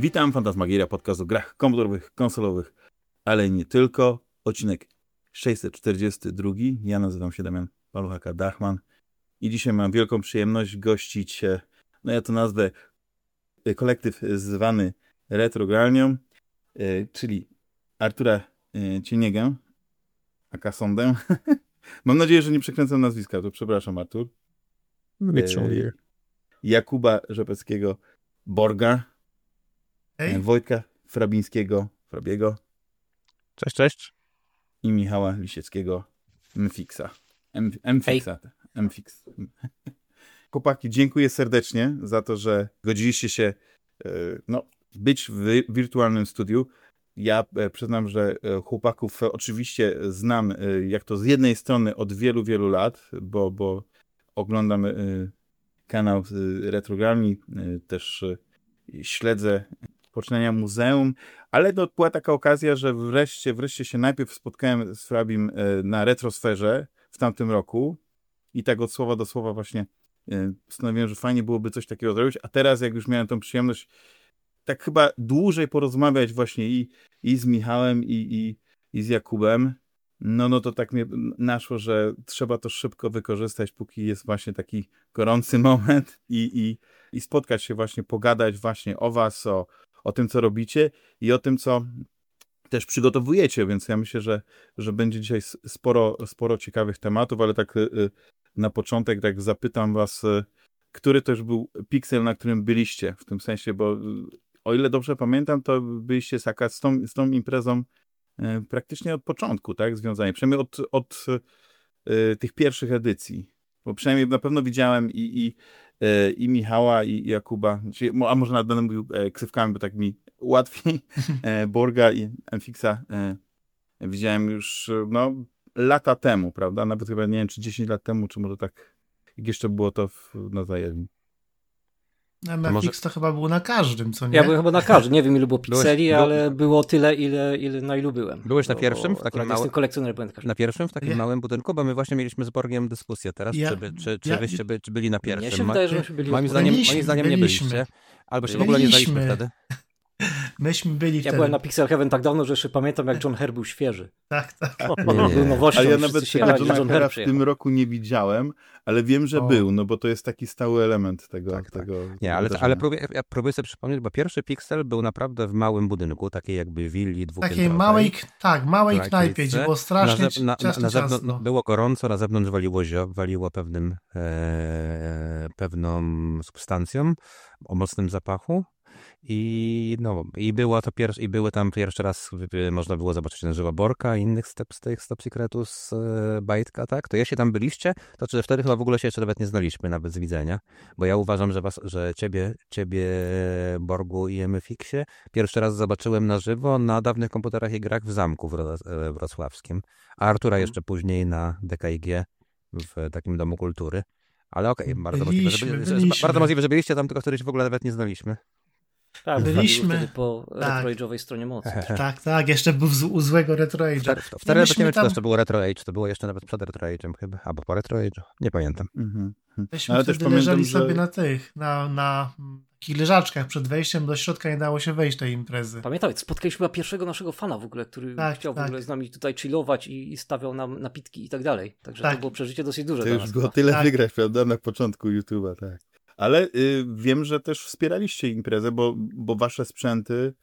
Witam, Fantasmagieria, podcast o grach komputerowych, konsolowych, ale nie tylko. Odcinek 642. Ja nazywam się Damian Paluchaka-Dachman i dzisiaj mam wielką przyjemność gościć, no ja to nazwę, e, kolektyw zwany Retrogralnią, e, czyli Artura e, Cieniegę, aka Sondę. Mam nadzieję, że nie przekręcam nazwiska, to przepraszam Artur. Jakuba Rzepeckiego Borga, Hej. Wojtka Frabińskiego, Frabiego Cześć, cześć. i Michała Lisieckiego, Mfixa. M- Mfixa. Mfix. Chłopaki, dziękuję serdecznie za to, że godziliście się e, no, być w wirtualnym studiu. Ja e, przyznam, że e, chłopaków oczywiście znam, e, jak to z jednej strony od wielu, wielu lat, bo, bo oglądam e, kanał e, Retrogrami, e, też e, śledzę poczynania muzeum, ale to była taka okazja, że wreszcie, wreszcie się najpierw spotkałem z Frabim e, na retrosferze w tamtym roku i tak od słowa do słowa właśnie e, postanowiłem, że fajnie byłoby coś takiego zrobić, a teraz jak już miałem tą przyjemność tak chyba dłużej porozmawiać właśnie i, i z Michałem i, i, i z Jakubem, no, no to tak mnie naszło, że trzeba to szybko wykorzystać, póki jest właśnie taki gorący moment i, i, i spotkać się właśnie, pogadać właśnie o was, o, o tym, co robicie i o tym, co też przygotowujecie, więc ja myślę, że, że będzie dzisiaj sporo, sporo ciekawych tematów, ale tak y, y, na początek tak zapytam was, y, który też był piksel, na którym byliście, w tym sensie, bo o ile dobrze pamiętam, to byliście z, z, tą, z tą imprezą praktycznie od początku, tak, związani, przynajmniej od, od tych pierwszych edycji, bo przynajmniej na pewno widziałem i, i, i Michała, i Jakuba, mo- a może nawet będę mówił e, ksywkami, bo tak mi łatwiej, e, Borga i Enfixa e, widziałem już e, no, lata temu, prawda? Nawet chyba nie wiem, czy 10 lat temu, czy może tak, jak jeszcze było to w, na zajezdni. MFX może- to chyba był na każdym, co nie? Ja byłem chyba na każdym. Nie wiem, ilu było Byłeś- pikseli, był- ale było tyle, ile, ile na ilu byłem. Byłeś na pierwszym, w takim małym- byłem na pierwszym, w takim Ja- małym budynku, bo my właśnie mieliśmy z Borgiem dyskusję teraz, Ja- czy, by, czy, czy ja- wyście by, czy byli na pierwszym. Mnie się wydaje, że myśmy byli moim, zdaniem, Byliśmy, moim zdaniem nie byliśmy. byliście. Albo się w ogóle nie znaliśmy Byliśmy. wtedy. Myśmy byli Ja wtedy. byłem na Pixel Heaven tak dawno, że jeszcze pamiętam, jak John Herr był świeży. Tak, tak. Nie, nie. Był nowością, Ale ja nawet się John Hera Herr w tym roku nie widziałem, ale wiem, że O. był, no bo to jest taki stały element tego. Tak, tak. tego Nie, ale, ale próbuję, ja próbuję sobie przypomnieć, bo pierwszy Pixel był naprawdę w małym budynku, takiej jakby willi dwupiętrowej. Takiej małej, tak, małej knajpie, gdzie było strasznie na, na, na, ciasno, na zewnątrz ciasno. było gorąco, na zewnątrz waliło zio, waliło pewnym, e, pewną substancją o mocnym zapachu. I, no, i, było to pierwszy, I były tam pierwszy raz, można było zobaczyć na żywo Borka i innych step, z tych Stop Secretów z e, Bajtka, tak? To jeśli tam byliście, to czy wtedy chyba w ogóle się jeszcze nawet nie znaliśmy, nawet z widzenia, bo ja uważam, że, was, że ciebie, ciebie, Borgu i MFX-ie pierwszy raz zobaczyłem na żywo na dawnych komputerach i grach w zamku wro- e, wrocławskim, a Artura Mhm. jeszcze później na DKIG w takim domu kultury. Ale okej, bardzo, możliwe, że, Byliśmy, byli- że, byliśmy. bardzo możliwe, że byliście tam, tylko się w ogóle nawet nie znaliśmy. Tak, Byliśmy- po tak. retroage'owej stronie mocy. Tak, tak, jeszcze był z, u złego Retro Age'a. Wtedy, wtedy myśmy nie wiem, czy to tam- jeszcze było Retro Age, to było jeszcze nawet przed Retro Age'em chyba, albo po Retro Age'u, nie pamiętam. Mhm. mhm. Myśmy Ale wtedy też pamiętam, leżeli że- sobie na tych, na, na takich leżaczkach przed wejściem, do środka nie dało się wejść tej imprezy. Pamiętam, spotkaliśmy chyba pierwszego naszego fana w ogóle, który Tak, chciał tak. w ogóle z nami tutaj chillować i, i stawiał nam napitki i tak dalej. Także Tak. to było przeżycie dosyć duże To już było tyle Tak. wygrać, prawda, na początku YouTube'a, tak. Ale y, wiem, że też wspieraliście imprezę, bo, bo wasze sprzęty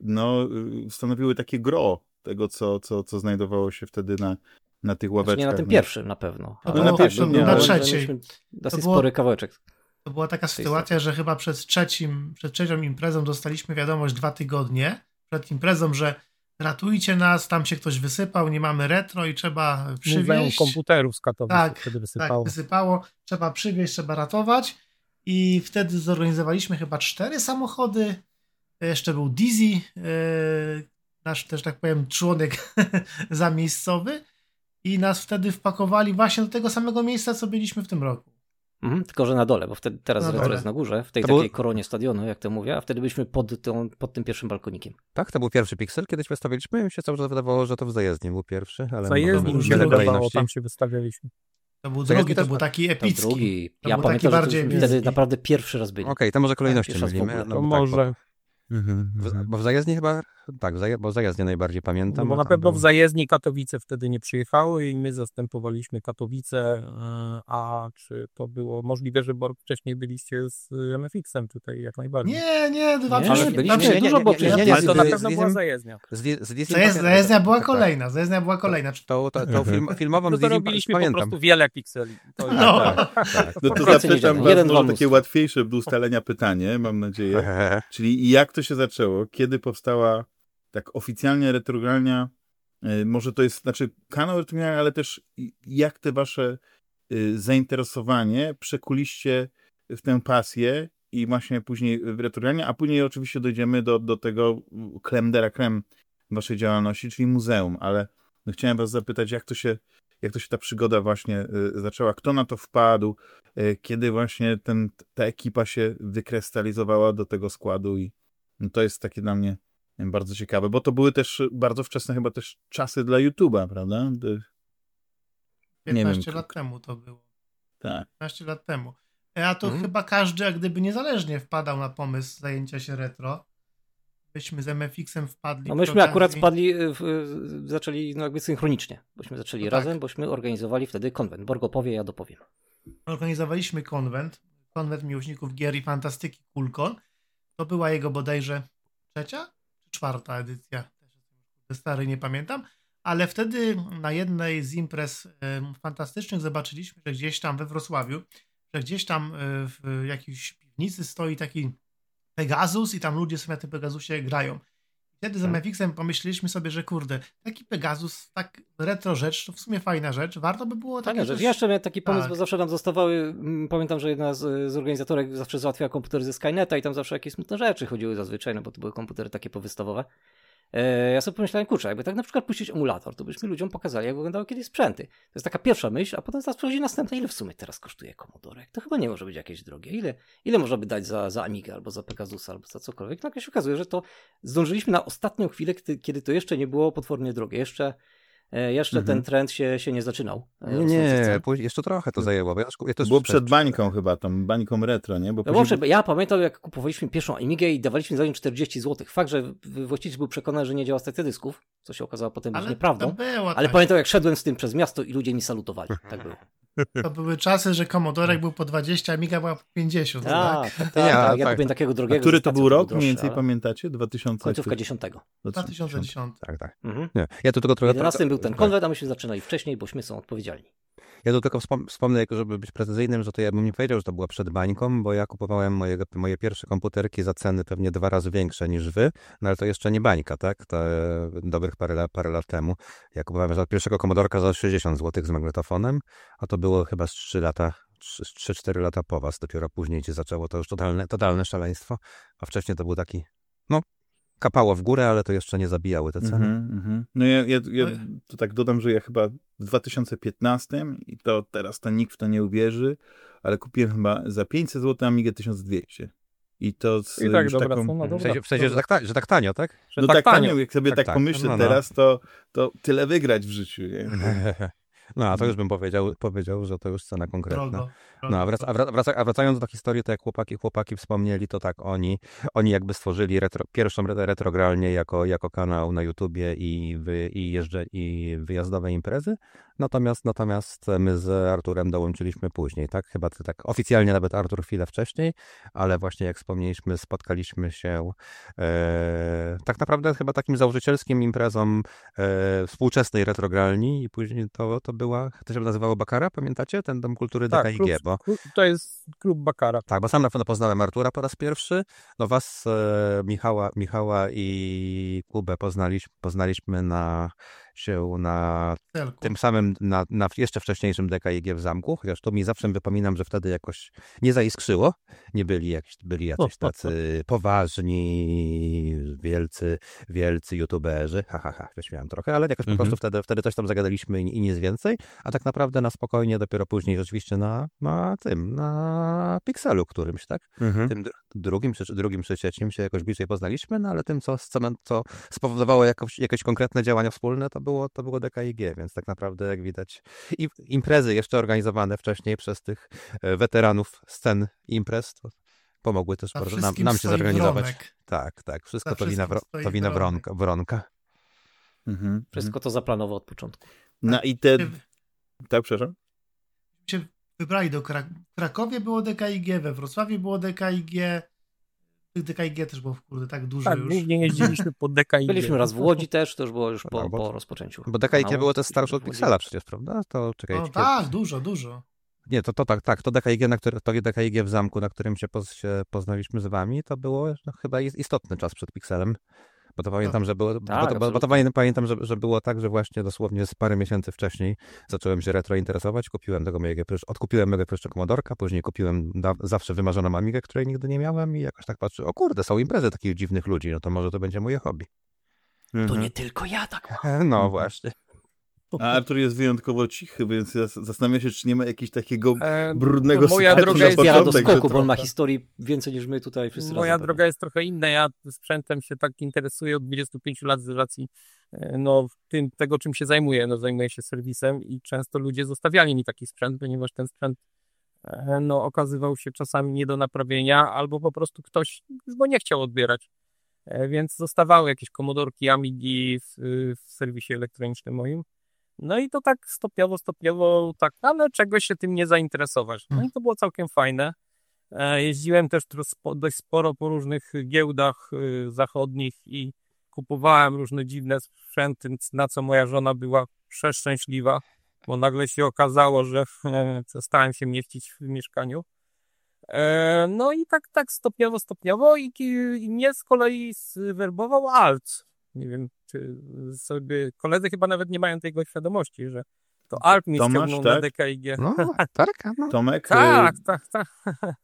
no, y, stanowiły takie gro tego, co, co, co znajdowało się wtedy na, na tych ławeczkach. Znaczy nie na tym pierwszym na pewno. No Ale na tak, pierwszym nie, na trzeciej. mieliśmy Dosyć było- spory kawałeczek. To była taka sytuacja, że chyba przed, trzecim, przed trzecią imprezą dostaliśmy wiadomość dwa tygodnie przed imprezą, że ratujcie nas, tam się ktoś wysypał, nie mamy retro i trzeba Muzeum przywieźć. komputerów z Katowic Tak, wtedy Tak, wysypało. wysypało, trzeba przywieźć, trzeba ratować i wtedy zorganizowaliśmy chyba cztery samochody, jeszcze był Dizzy, yy, nasz też tak powiem członek zamiejscowy i nas wtedy wpakowali właśnie do tego samego miejsca, co byliśmy w tym roku. Mhm, tylko, że na dole, bo wtedy teraz Na jest na górze, w tej To takiej koronie stadionu, jak to mówię, a wtedy byliśmy pod, tą, pod tym pierwszym balkonikiem. Tak, to był pierwszy Pixel, kiedyś wystawiliśmy, mi się cały czas wydawało, że to w zajezdni był pierwszy, ale Zajezdni był już wydawało, tam się wystawialiśmy. To był To drugi, to był taki To epicki. drugi. To Ja był pamiętam, taki że bardziej wtedy naprawdę pierwszy raz byli. Okej, to może kolejności w mylimy. no To bo tak, może. Mhm, bo w zajezdni chyba, tak, bo w zajezdni najbardziej pamiętam. No bo na pewno był... w zajezdni Katowice wtedy nie przyjechały i my zastępowaliśmy Katowice, e, a czy to było możliwe, że wcześniej byliście z MFX-em tutaj jak najbardziej? Nie, nie, dwa nie, ale byliśmy, nie, dużo było nie, nie, nie, to na pewno była zajezdnia. Zajezdnia była kolejna, zajezdnia była kolejna. To, to, to film, filmową no to robiliśmy po prostu wiele pikseli. To no. Tak, tak. no to zapytam was może takie łatwiejsze do ustalenia pytanie, mam nadzieję. Czyli jak to się zaczęło? Kiedy powstała tak oficjalnie retrogralnia? E, może to jest, znaczy kanał retrogralnia, ale też jak te wasze y, zainteresowanie przekuliście w tę pasję i właśnie później w retrogralnia, a później oczywiście dojdziemy do, do tego creme waszej działalności, czyli muzeum, ale no chciałem was zapytać, jak to się jak to się ta przygoda właśnie y, zaczęła, kto na to wpadł, y, kiedy właśnie ten, ta ekipa się wykrystalizowała do tego składu i no to jest takie dla mnie bardzo ciekawe, bo to były też bardzo wczesne chyba też czasy dla YouTube'a, prawda? 15 wiem, lat temu to było. Tak. 15 lat temu. A to hmm. chyba każdy, jak gdyby niezależnie wpadał na pomysł zajęcia się retro myśmy z MFX-em wpadli. No myśmy akurat wpadli, w, zaczęli no jakby synchronicznie, bośmy zaczęli no razem, tak. bośmy organizowali wtedy konwent. Borgo powie, ja dopowiem. Organizowaliśmy konwent, konwent miłośników gier i fantastyki Kulkon. To była jego bodajże trzecia czy czwarta edycja. Stary, nie pamiętam. Ale wtedy na jednej z imprez fantastycznych zobaczyliśmy, że gdzieś tam we Wrocławiu, że gdzieś tam e, w jakiejś piwnicy stoi taki Pegasus i tam ludzie sobie na tym Pegasusie grają. Wtedy z tak. MFX-em pomyśleliśmy sobie, że kurde, taki Pegasus, tak retro rzecz, to w sumie fajna rzecz, warto by było takie rzecz. Ja jeszcze miałem taki pomysł, tak. bo zawsze nam zostawały, mm, pamiętam, że jedna z, z organizatorek zawsze załatwiała komputer ze Skyneta i tam zawsze jakieś smutne rzeczy chodziły zazwyczaj, no bo to były komputery takie powystawowe. E, ja sobie pomyślałem, kurczę, jakby tak na przykład puścić emulator, to byśmy ludziom pokazali, jak wyglądały kiedyś sprzęty. To jest taka pierwsza myśl, a potem zaraz przychodzi następna, ile w sumie teraz kosztuje Commodore? To chyba nie może być jakieś drogie. Ile, ile można by dać za, za Amigę, albo za Pegasusa, albo za cokolwiek? No jak się okazuje, że to zdążyliśmy na ostatnią chwilę, kiedy to jeszcze nie było potwornie drogie. Jeszcze jeszcze mhm. ten trend się, się nie zaczynał. E, nie, jeszcze trochę to zajęło. Ja, ja to Było przed bańką chyba, tą bańką retro, nie? Bo no później... Ja pamiętam, jak kupowaliśmy pierwszą Amigę i dawaliśmy za nią 40 zł. Fakt, że właściciel był przekonany, że nie działa stacja dysków, co się okazało potem być nieprawdą. Było, ale tak. pamiętam, jak szedłem z tym przez miasto i ludzie mi salutowali. Tak było. To były czasy, że Commodore był po 20, a Amiga była po 50. Tak, tak, tak, tak, ja, ja kupiłem takiego drogiego. A który to był rok? Mniej więcej ale... pamiętacie? 2000? Końcówka 10. 2010. Tak, tak. Mhm. Nie. Ja tu tylko trochę... 11 był ten konwent, a myśmy zaczynali wcześniej, bośmy są odpowiedzialni. Ja tu tylko wspomnę, żeby być precyzyjnym, że to ja bym nie powiedział, że to była przed bańką, bo ja kupowałem moje, moje pierwsze komputerki za ceny pewnie dwa razy większe niż wy, no ale to jeszcze nie bańka, tak? To e, dobrych parę, parę lat temu. Ja kupowałem za pierwszego komodorka za 60 zł z magnetofonem, a to było chyba z 3 lata 3-4 lata po was, dopiero później się zaczęło to już totalne, totalne szaleństwo, a wcześniej to był taki, no, kapało w górę, ale to jeszcze nie zabijały te ceny. Mm -hmm. No ja, ja, ja to tak dodam, że ja chyba w 2015 i to teraz ten nikt w to nie uwierzy, ale kupiłem chyba za 500 zł Amigę 1200. I to z I tak, dobra, taką... dobra, w sensie, w sensie że, tak, że tak tanio, tak? Że no tak, tak tanio, jak sobie tak, tak, tak pomyślę no, no. teraz, to, to tyle wygrać w życiu. Nie? No, a to już bym powiedział, powiedział że to już cena konkretna. Drogo, drogo. No, a, wraca, a, wraca, a, wracając do historii, to jak chłopaki, chłopaki wspomnieli, to tak, oni, oni jakby stworzyli retro, pierwszą retrogralnię jako, jako kanał na YouTubie i, wy, i, jeżdżę, i wyjazdowe imprezy, natomiast, natomiast my z Arturem dołączyliśmy później, tak? Chyba tak oficjalnie nawet Artur chwilę wcześniej, ale właśnie jak wspomnieliśmy, spotkaliśmy się e, tak naprawdę chyba takim założycielskim imprezom e, współczesnej retrogralni i później to, to była, to się nazywało Bakara, pamiętacie? Ten Dom Kultury tak, DKIG, klub, bo... To jest klub Bakara. Tak, bo sam na pewno poznałem Artura po raz pierwszy, no was, e, Michała, Michała i Kubę poznaliśmy, poznaliśmy na się na Celku. tym samym, na, na, jeszcze wcześniejszym DKIG w zamku, chociaż to mi zawsze wypominam, że wtedy jakoś nie zaiskrzyło. Nie byli, jak, byli jacyś tacy poważni, wielcy, wielcy youtuberzy. Ha, ha, ha, wyśmiałem trochę, ale jakoś mhm. po prostu wtedy, wtedy coś tam zagadaliśmy i, i nic więcej, a tak naprawdę na spokojnie dopiero później rzeczywiście na, na tym, na Pixelu którymś, tak? Mhm. Tym drugim, czy drugim, czy trzecim się jakoś bliżej poznaliśmy, no ale tym, co, co, co spowodowało jakoś, jakieś konkretne działania wspólne, to było, to było DKIG, więc tak naprawdę jak widać i imprezy jeszcze organizowane wcześniej przez tych e, weteranów scen imprez, to pomogły też bardzo nam, nam się zorganizować. Wronek. Tak, tak, wszystko to wina, to wina wronka. wronka. Mhm, wszystko mhm. to zaplanował od początku. No i te... Tak, przepraszam? Się wybrali do Krak Krakowie było DKIG, we Wrocławiu było DKIG, tych DKIG też było kurde tak dużo tak, już. głównie jeździliśmy po DKIG. Byliśmy raz w Łodzi też, to już było już po, no, bo, po rozpoczęciu. Bo DKIG było też starsze od Pixela przecież, prawda? To czekajcie. No tak, dużo, dużo. Nie, to, to tak, tak, to DKIG, na które, to DKIG w zamku, na którym się, poz, się poznaliśmy z wami, to było no, chyba istotny czas przed Pixelem. Bo to pamiętam, że było, tak, bo, to, bo to pamiętam, że, że było tak, że właśnie dosłownie z parę miesięcy wcześniej zacząłem się retro interesować, kupiłem tego mojego pierwszego, odkupiłem mojego pierwszego Commodorka, później kupiłem da, zawsze wymarzoną Amigę, której nigdy nie miałem i jakoś tak patrzę, o kurde, są imprezy takich dziwnych ludzi, no to może to będzie moje hobby. To mhm. nie tylko ja tak mam. No właśnie. A Artur jest wyjątkowo cichy, więc zastanawiam się, czy nie ma jakiegoś takiego e, brudnego Moja droga jest ja do skoku, bo on ma historii więcej niż my tutaj wszyscy Moja droga jest trochę inna. Ja sprzętem się tak interesuję od 25 lat z racji e, no, tym, tego, czym się zajmuję. No, zajmuję się serwisem i często ludzie zostawiali mi taki sprzęt, ponieważ ten sprzęt e, no, okazywał się czasami nie do naprawienia, albo po prostu ktoś go nie chciał odbierać. E, więc zostawały jakieś komodorki, Amigi w, w serwisie elektronicznym moim. No i to tak stopniowo, stopniowo, tak, ale czegoś się tym nie zainteresować. No i to było całkiem fajne. E, jeździłem też dość sporo po różnych giełdach y, zachodnich i kupowałem różne dziwne sprzęty, na co moja żona była przeszczęśliwa, bo nagle się okazało, że przestałem się mieścić w mieszkaniu. E, no i tak, tak stopniowo, stopniowo i, i mnie z kolei zwerbował Alt. Nie wiem, czy sobie koledzy chyba nawet nie mają tego świadomości, że to Alp mi ściągnął tak? na DKIG. No, tak, no. Tomek? Tak, tak, tak.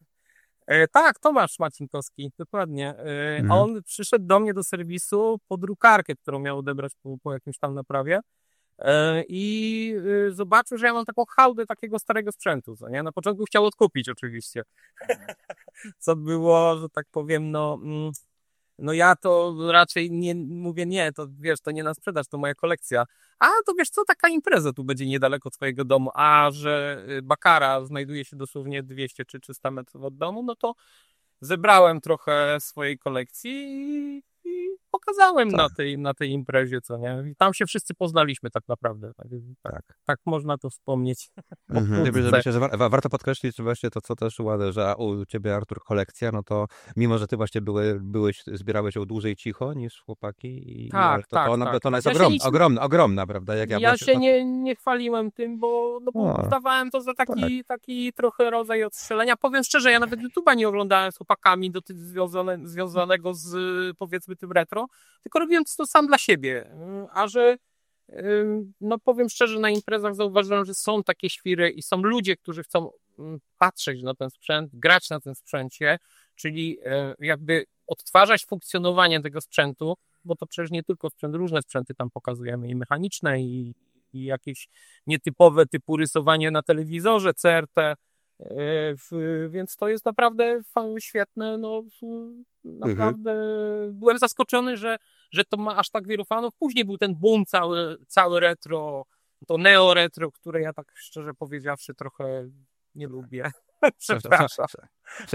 E, tak, Tomasz Macinkowski, dokładnie. E, mhm. On przyszedł do mnie do serwisu po drukarkę, którą miał odebrać po, po jakimś tam naprawie e, i zobaczył, że ja mam taką hałdę takiego starego sprzętu, co nie? Na początku chciał odkupić oczywiście, co było, że tak powiem, no... Mm, no ja to raczej nie mówię, nie, to wiesz, to nie na sprzedaż, to moja kolekcja. A to wiesz co, taka impreza tu będzie niedaleko twojego domu, a że y, Bakara znajduje się dosłownie 200 czy 300 metrów od domu, no to zebrałem trochę swojej kolekcji i pokazałem tak. na, tej, na tej imprezie, co nie? I tam się wszyscy poznaliśmy tak naprawdę. Tak, tak, tak można to wspomnieć. Mhm. Myślę, że warto podkreślić właśnie to, co też ładne, że u ciebie, Artur, kolekcja, no to mimo, że ty właśnie były, byłeś, zbierałeś ją dłużej cicho niż chłopaki, i, tak, to, tak, to, ona, tak. to ona jest ja ogromna, nic... ogromna, ogromna, prawda? Jak ja ja się to... nie, nie chwaliłem tym, bo, no, bo zdawałem to za taki, tak. taki trochę rodzaj odstrzelenia. Powiem szczerze, ja nawet YouTube'a nie oglądałem z chłopakami do, związane, związanego z powiedzmy tym retro, tylko robiłem to sam dla siebie. A że no powiem szczerze, na imprezach zauważyłem, że są takie świry i są ludzie, którzy chcą patrzeć na ten sprzęt, grać na tym sprzęcie, czyli e, jakby odtwarzać funkcjonowanie tego sprzętu, bo to przecież nie tylko sprzęt, różne sprzęty tam pokazujemy i mechaniczne i, i jakieś nietypowe typu rysowanie na telewizorze, CRT, więc to jest naprawdę świetne. No, naprawdę mhm. byłem zaskoczony, że, że to ma aż tak wielu fanów. Później był ten boom cały, cały retro, to neo retro, które ja tak szczerze powiedziawszy trochę nie lubię. Przepraszam.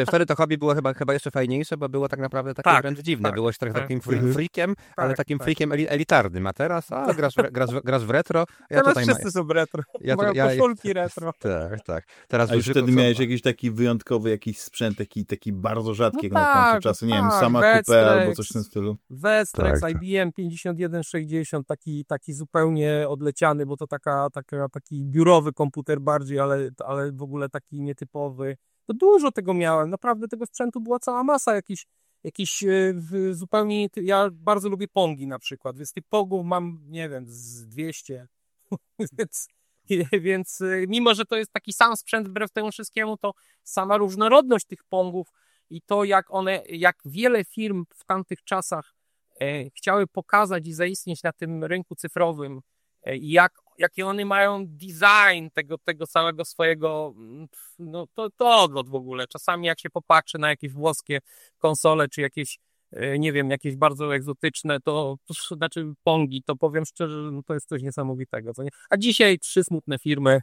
Wtedy to hobby było chyba, chyba jeszcze fajniejsze, bo było tak naprawdę takie tak, wręcz dziwne. Tak, Byłoś tak, takim tak. freakiem, tak, ale takim tak. freakiem elitarnym. A teraz, a grasz, grasz, grasz w retro. Ja teraz tutaj wszyscy ma... są retro. Ja Mają ja, koszulki retro. Tak, tak. Teraz a już wtedy miałeś jakiś taki wyjątkowy jakiś sprzęt, taki, taki bardzo rzadki no na tamte tak, czasy. Nie wiem, tak, sama kupę albo coś w tym stylu. Vestrex, IBM 5160, taki, taki zupełnie odleciany, bo to taka, taka, taki biurowy komputer bardziej, ale, ale w ogóle taki nietypowy to dużo tego miałem. Naprawdę tego sprzętu była cała masa jakiś, jakiś e, zupełnie. Ja bardzo lubię pongi na przykład, więc tych pongów mam, nie wiem, z 200. więc, więc e, mimo, że to jest taki sam sprzęt wbrew temu wszystkiemu, to sama różnorodność tych pongów i to, jak one, jak wiele firm w tamtych czasach e, chciały pokazać i zaistnieć na tym rynku cyfrowym, jak jaki one mają design tego, tego całego swojego, mm, no to, to odlot w ogóle. Czasami jak się popatrzy na jakieś włoskie konsole, czy jakieś, e, nie wiem, jakieś bardzo egzotyczne, to, to znaczy Pongi, to powiem szczerze, no to jest coś niesamowitego. Co nie? A dzisiaj trzy smutne firmy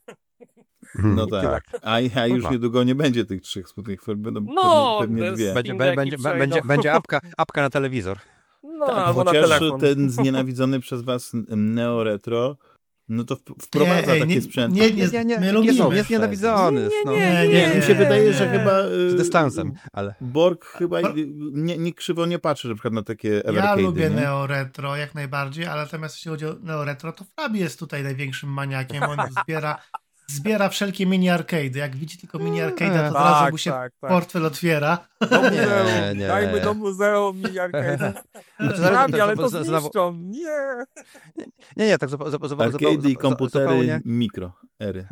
No tak. A, a już niedługo nie będzie tych trzech smutnych form, będą no, pewnie, pewnie dwie. Będzie, będzie, będzie, będzie apka, apka na telewizor. No, tak, chociaż ten znienawidzony przez was Neo-Retro, no to wprowadza Nie, takie nie- sprzęty. nie, nie, Nie, nie, my jest, nienawidzony. no. nie, Nie, mi się wydaje, że nie. chyba... y, Z dystansem, ale... Borg chyba nie, nie krzywo nie patrzy na przykład na takie Ja lubię nie? Neo Retro jak najbardziej, ale natomiast jeśli chodzi o Neo Retro, to Fabi jest tutaj największym maniakiem. On zbiera, zbiera wszelkie mini arcade'y. Jak widzi tylko mini arcade'a, to od razu mu się tak, tak. portfel otwiera. Do Nie, muzeum, nie. dajmy do muzeum i arcade. Znaczy, Zrobi, ale to znowu- zniszczą. Nie. Nie, nie, tak zupełnie... Arcade'y i komputery mikro ery.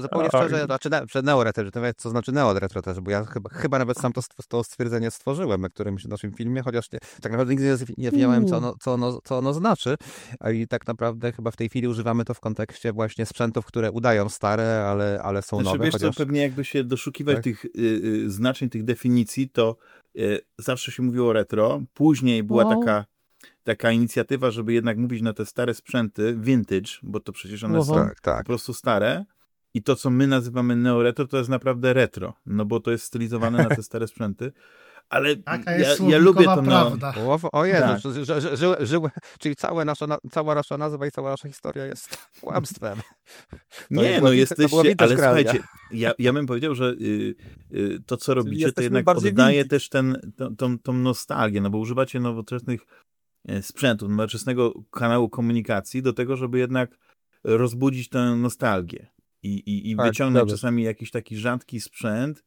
Zupełnie szczerze, znaczy ne, przed Neoretro, że to co znaczy Neoretro też, bo ja chyba, chyba nawet sam to, to stwierdzenie stworzyłem na którymś naszym filmie, chociaż nie, tak naprawdę nigdy nie, wiedziałem, co ono, co, ono, co ono znaczy. A I tak naprawdę chyba w tej chwili używamy to w kontekście właśnie sprzętów, które udają stare, ale, ale są Znaczy, nowe. wiesz chociaż... co, pewnie jakby się doszukiwać Tak. tych y, y, znaczeń, tych definicji, to y, zawsze się mówiło retro. Później była No. taka, taka inicjatywa, żeby jednak mówić na te stare sprzęty vintage, bo to przecież one są Tak, po tak. prostu stare. I to, co my nazywamy neoretro, to jest naprawdę retro, no bo to jest stylizowane na te stare sprzęty. Ale Taka ja, jest ja lubię to. No, prawda. O, o Jezu, Tak. że, że, że, żyły- czyli całe nasza, na- cała nasza nazwa i cała nasza historia jest kłamstwem. To nie, no jesteście, ale kralia. słuchajcie, ja, ja bym powiedział, że y, y, to, co robicie, to jednak oddaje vintage. też ten, tą, tą, tą nostalgię, no bo używacie nowoczesnych e, sprzętów, nowoczesnego kanału komunikacji do tego, żeby jednak rozbudzić tę nostalgię i, i, i Tak, wyciągnąć dobrze. czasami jakiś taki rzadki sprzęt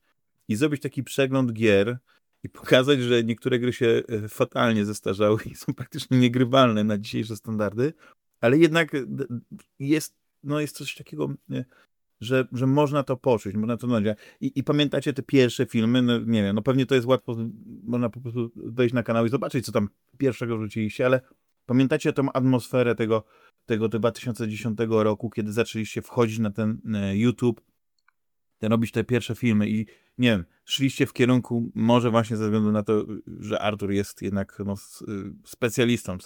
i zrobić taki przegląd gier i pokazać, że niektóre gry się e, fatalnie zestarzały i są praktycznie niegrywalne na dzisiejsze standardy, ale jednak e, jest, no jest coś takiego, e, że, że można to poczuć, można to nosić. I, I pamiętacie te pierwsze filmy, no nie wiem, no pewnie to jest łatwo, można po prostu wejść na kanał i zobaczyć, co tam pierwszego rzuciliście, ale pamiętacie tą atmosferę tego, tego 2010 roku, kiedy zaczęliście wchodzić na ten YouTube, robić te pierwsze filmy i nie wiem, szliście w kierunku, może właśnie ze względu na to, że Artur jest jednak no, y, specjalistą,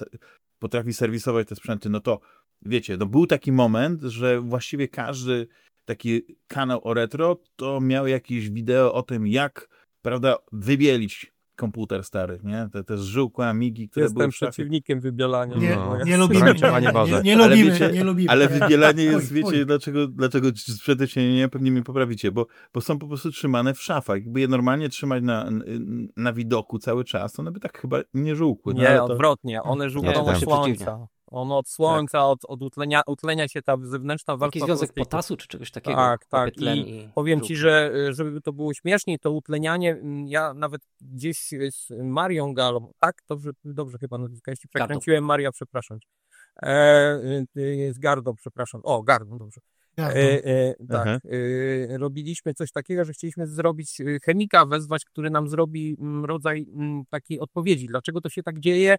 potrafi serwisować te sprzęty, no to wiecie, no był taki moment, że właściwie każdy taki kanał o retro, to miał jakieś wideo o tym, jak, prawda, wybielić komputer stary, nie? Te, te zżyłkłe amigi, które były Jestem w szafie. przeciwnikiem wybielania. Nie, No. nie lubimy, nie, Panie nie, nie, Ale lubimy, wiecie, nie lubimy. Ale wybielanie jest, fuj. wiecie, dlaczego, dlaczego sprzęty się nie, pewnie mnie poprawicie, bo, bo są po prostu trzymane w szafach. Jakby je normalnie trzymać na, na widoku cały czas, to one by tak chyba nie żółkły. No, Nie, ale to, odwrotnie. One żółkną Nie, od słońca. One od słońca, od, od utlenia, utlenia się ta zewnętrzna warstwa Jakiś związek plastiku. potasu czy czegoś takiego. Tak, tak. Tlen I powiem ci, żółt. że y, żeby to było śmieszniej, to utlenianie, mm, ja nawet gdzieś z Marią Galą, tak? Dobrze, dobrze chyba nazwiska, jeśli Gardą. przekręciłem Maria, przepraszam. E, y, y, z Gardą, przepraszam. O, Gardą, dobrze. E, e, tak. E, robiliśmy coś takiego, że chcieliśmy zrobić chemika, wezwać, który nam zrobi mm, rodzaj mm, takiej odpowiedzi, dlaczego to się tak dzieje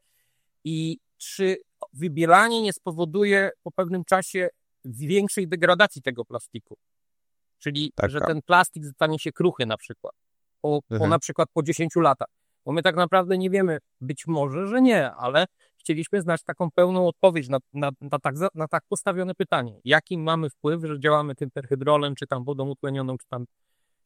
i czy wybielanie nie spowoduje po pewnym czasie większej degradacji tego plastiku. Czyli, Tak, że tak. ten plastik stanie się kruchy na przykład. Po, po Mhm. na przykład po 10 latach. Bo my tak naprawdę nie wiemy, być może, że nie, ale chcieliśmy znać taką pełną odpowiedź na, na, na, tak, na tak postawione pytanie. Jaki mamy wpływ, że działamy tym perhydrolem, czy tam wodą utlenioną, czy tam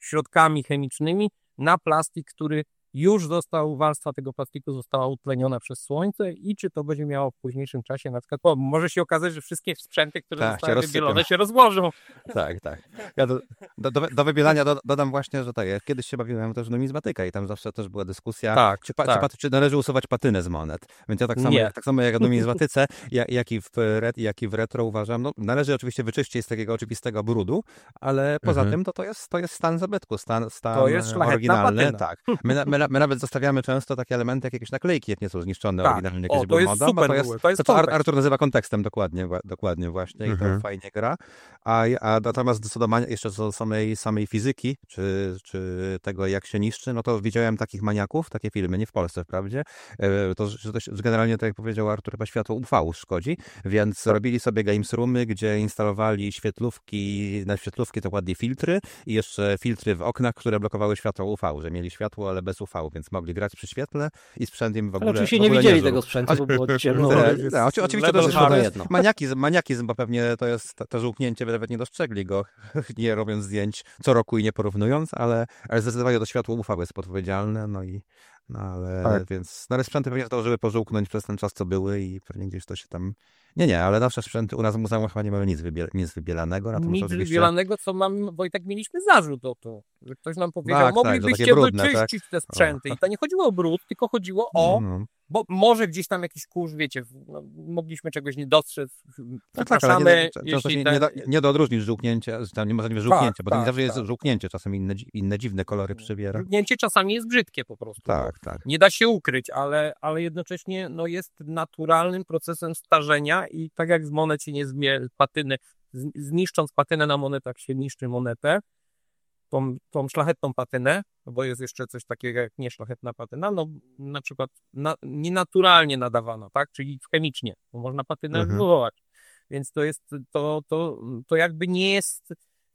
środkami chemicznymi na plastik, który już został, warstwa tego plastiku została utleniona przez słońce i czy to będzie miało w późniejszym czasie na przykład, bo może się okazać, że wszystkie sprzęty, które Tak, się zostały rozsypią. wybielone się rozłożą. Tak, tak. Ja do, do, do, do wybielania do, dodam właśnie, że tak, ja kiedyś się bawiłem też w numizmatykę i tam zawsze też była dyskusja, Tak, czy, pa, tak. czy, czy należy usuwać patynę z monet. Więc ja tak samo, jak, tak samo jak w numizmatyce, jak, jak, i w, re, jak i w retro uważam, no należy oczywiście wyczyścić z takiego oczywistego brudu, ale poza Mhm. tym to, to, jest, to jest stan zabytku, stan, stan To jest oryginalny. patyna. Tak. My, my, my nawet zostawiamy często takie elementy, jak jakieś naklejki, jak nie są zniszczone Tak. oryginalnie, O, to była jest moda, super bo to jest, były, to jest to, kontekst. Artur nazywa kontekstem dokładnie, dokładnie właśnie i Mhm. to fajnie gra. A, a natomiast co do jeszcze co do samej, samej fizyki, czy, czy tego jak się niszczy, no to widziałem takich maniaków, takie filmy, nie w Polsce wprawdzie, e, to, że to generalnie, tak jak powiedział Artur, chyba światło UV szkodzi, więc robili sobie games roomy, gdzie instalowali świetlówki, na świetlówki to ładnie filtry i jeszcze filtry w oknach, które blokowały światło UV, że mieli światło, ale bez UV więc mogli grać przy świetle i sprzęt im w ogóle Ale oczywiście w ogóle nie widzieli nie tego sprzętu, bo było ciemno. No, ale- no, oczy, oczywiście to, to jest maniakizm, maniakizm, bo pewnie to jest to, żółknięcie, nawet nie dostrzegli go, nie robiąc zdjęć co roku i nie porównując, ale, ale zdecydowanie to światło UV jest odpowiedzialne, no i no ale, Tak. więc, no ale sprzęty pewnie zdążyły pożółknąć przez ten czas, co były i pewnie gdzieś to się tam, nie, nie, ale nasze sprzęty, u nas w muzeum chyba nie mamy nic, wybiel, nic wybielanego, Nic oczywiście... wybielanego, co mam, bo i tak mieliśmy zarzut o to, że ktoś nam powiedział, Tak, tak, moglibyście brudne, wyczyścić te sprzęty. O. I to nie chodziło o brud, tylko chodziło o, No. Bo może gdzieś tam jakiś kurz, wiecie, no, mogliśmy czegoś nie dostrzec. No tak, ale nie, często się ten- nie, da, nie da odróżnić żółknięcia, tam nie możliwe żółknięcie, bo to nie tak, zawsze jest tak. żółknięcie, czasem inne, inne dziwne kolory przybiera. Mrugnięcie czasami jest brzydkie po prostu. Tak, tak. Nie da się ukryć, ale, ale jednocześnie no, jest naturalnym procesem starzenia i tak jak z monet się nie zmie patynę, z- zniszcząc patynę na monetach się niszczy monetę, tą, tą szlachetną patynę, bo jest jeszcze coś takiego jak nieszlachetna patyna, no na przykład na, nienaturalnie nadawana, tak, czyli chemicznie, bo można patynę Mhm. wywołać. Więc to jest, to, to, to jakby nie jest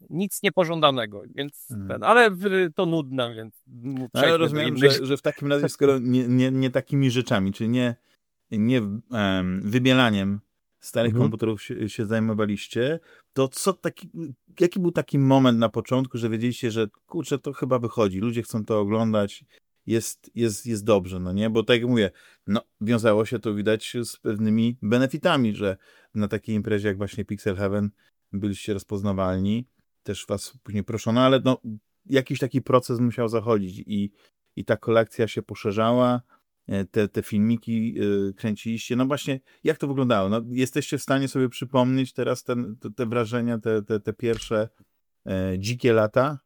nic niepożądanego, więc Mhm. ten, ale to nudne, więc No, ale rozumiem, że, że w takim razie, skoro nie, nie, nie takimi rzeczami, czyli nie, nie em, wybielaniem starych Mhm. komputerów się, się zajmowaliście, to co taki, jaki był taki moment na początku, że wiedzieliście, że kurczę, to chyba wychodzi, ludzie chcą to oglądać, jest, jest, jest dobrze, no nie? Bo tak jak mówię, no, wiązało się to widać z pewnymi benefitami, że na takiej imprezie jak właśnie Pixel Heaven byliście rozpoznawalni, też was później proszono, ale no, jakiś taki proces musiał zachodzić i, i ta kolekcja się poszerzała, te, te filmiki y, kręciliście. No właśnie, jak to wyglądało? No, jesteście w stanie sobie przypomnieć teraz ten, te, te wrażenia, te, te, te pierwsze e, dzikie lata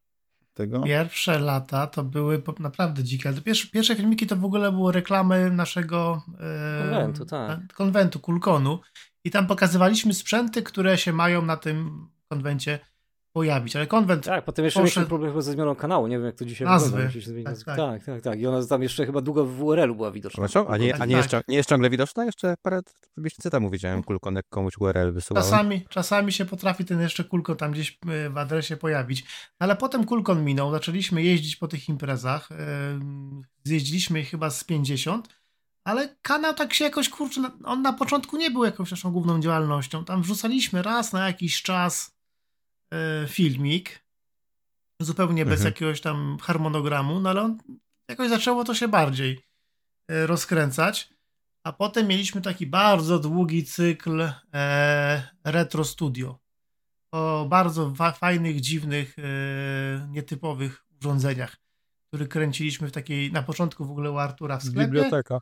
tego? Pierwsze lata to były naprawdę dzikie. ale Pierwsze, pierwsze filmiki to w ogóle były reklamy naszego e, Konwentu, tak. na- konwentu, Kulkonu. I tam pokazywaliśmy sprzęty, które się mają na tym konwencie pojawić. Ale konwent Tak, potem jeszcze Poszedł- mieliśmy problem chyba ze zmianą kanału, nie wiem jak to dzisiaj Nazwy. wygląda. Musi się zmienić Tak, tak. tak, tak, tak. I ona tam jeszcze chyba długo w URL-u była widoczna. Co? A nie, a nie, Tak. nie jest ciągle widoczna? Jeszcze parę miesięcy temu widziałem kulkon, jak komuś URL wysyłałem. Czasami, czasami się potrafi ten jeszcze kulkon tam gdzieś y, w adresie pojawić. Ale potem kulkon minął, zaczęliśmy jeździć po tych imprezach. ym, Zjeździliśmy ich chyba z 50, ale kanał tak się jakoś, kurczę, na- on na początku nie był jakąś naszą główną działalnością. Tam wrzucaliśmy raz na jakiś czas filmik, zupełnie bez Mhm. jakiegoś tam harmonogramu, no ale on jakoś zaczęło to się bardziej y, rozkręcać. A potem mieliśmy taki bardzo długi cykl e, Retro Studio. O bardzo fa- fajnych, dziwnych, e, nietypowych urządzeniach, które kręciliśmy w takiej, na początku w ogóle u Artura w sklepie, Biblioteka.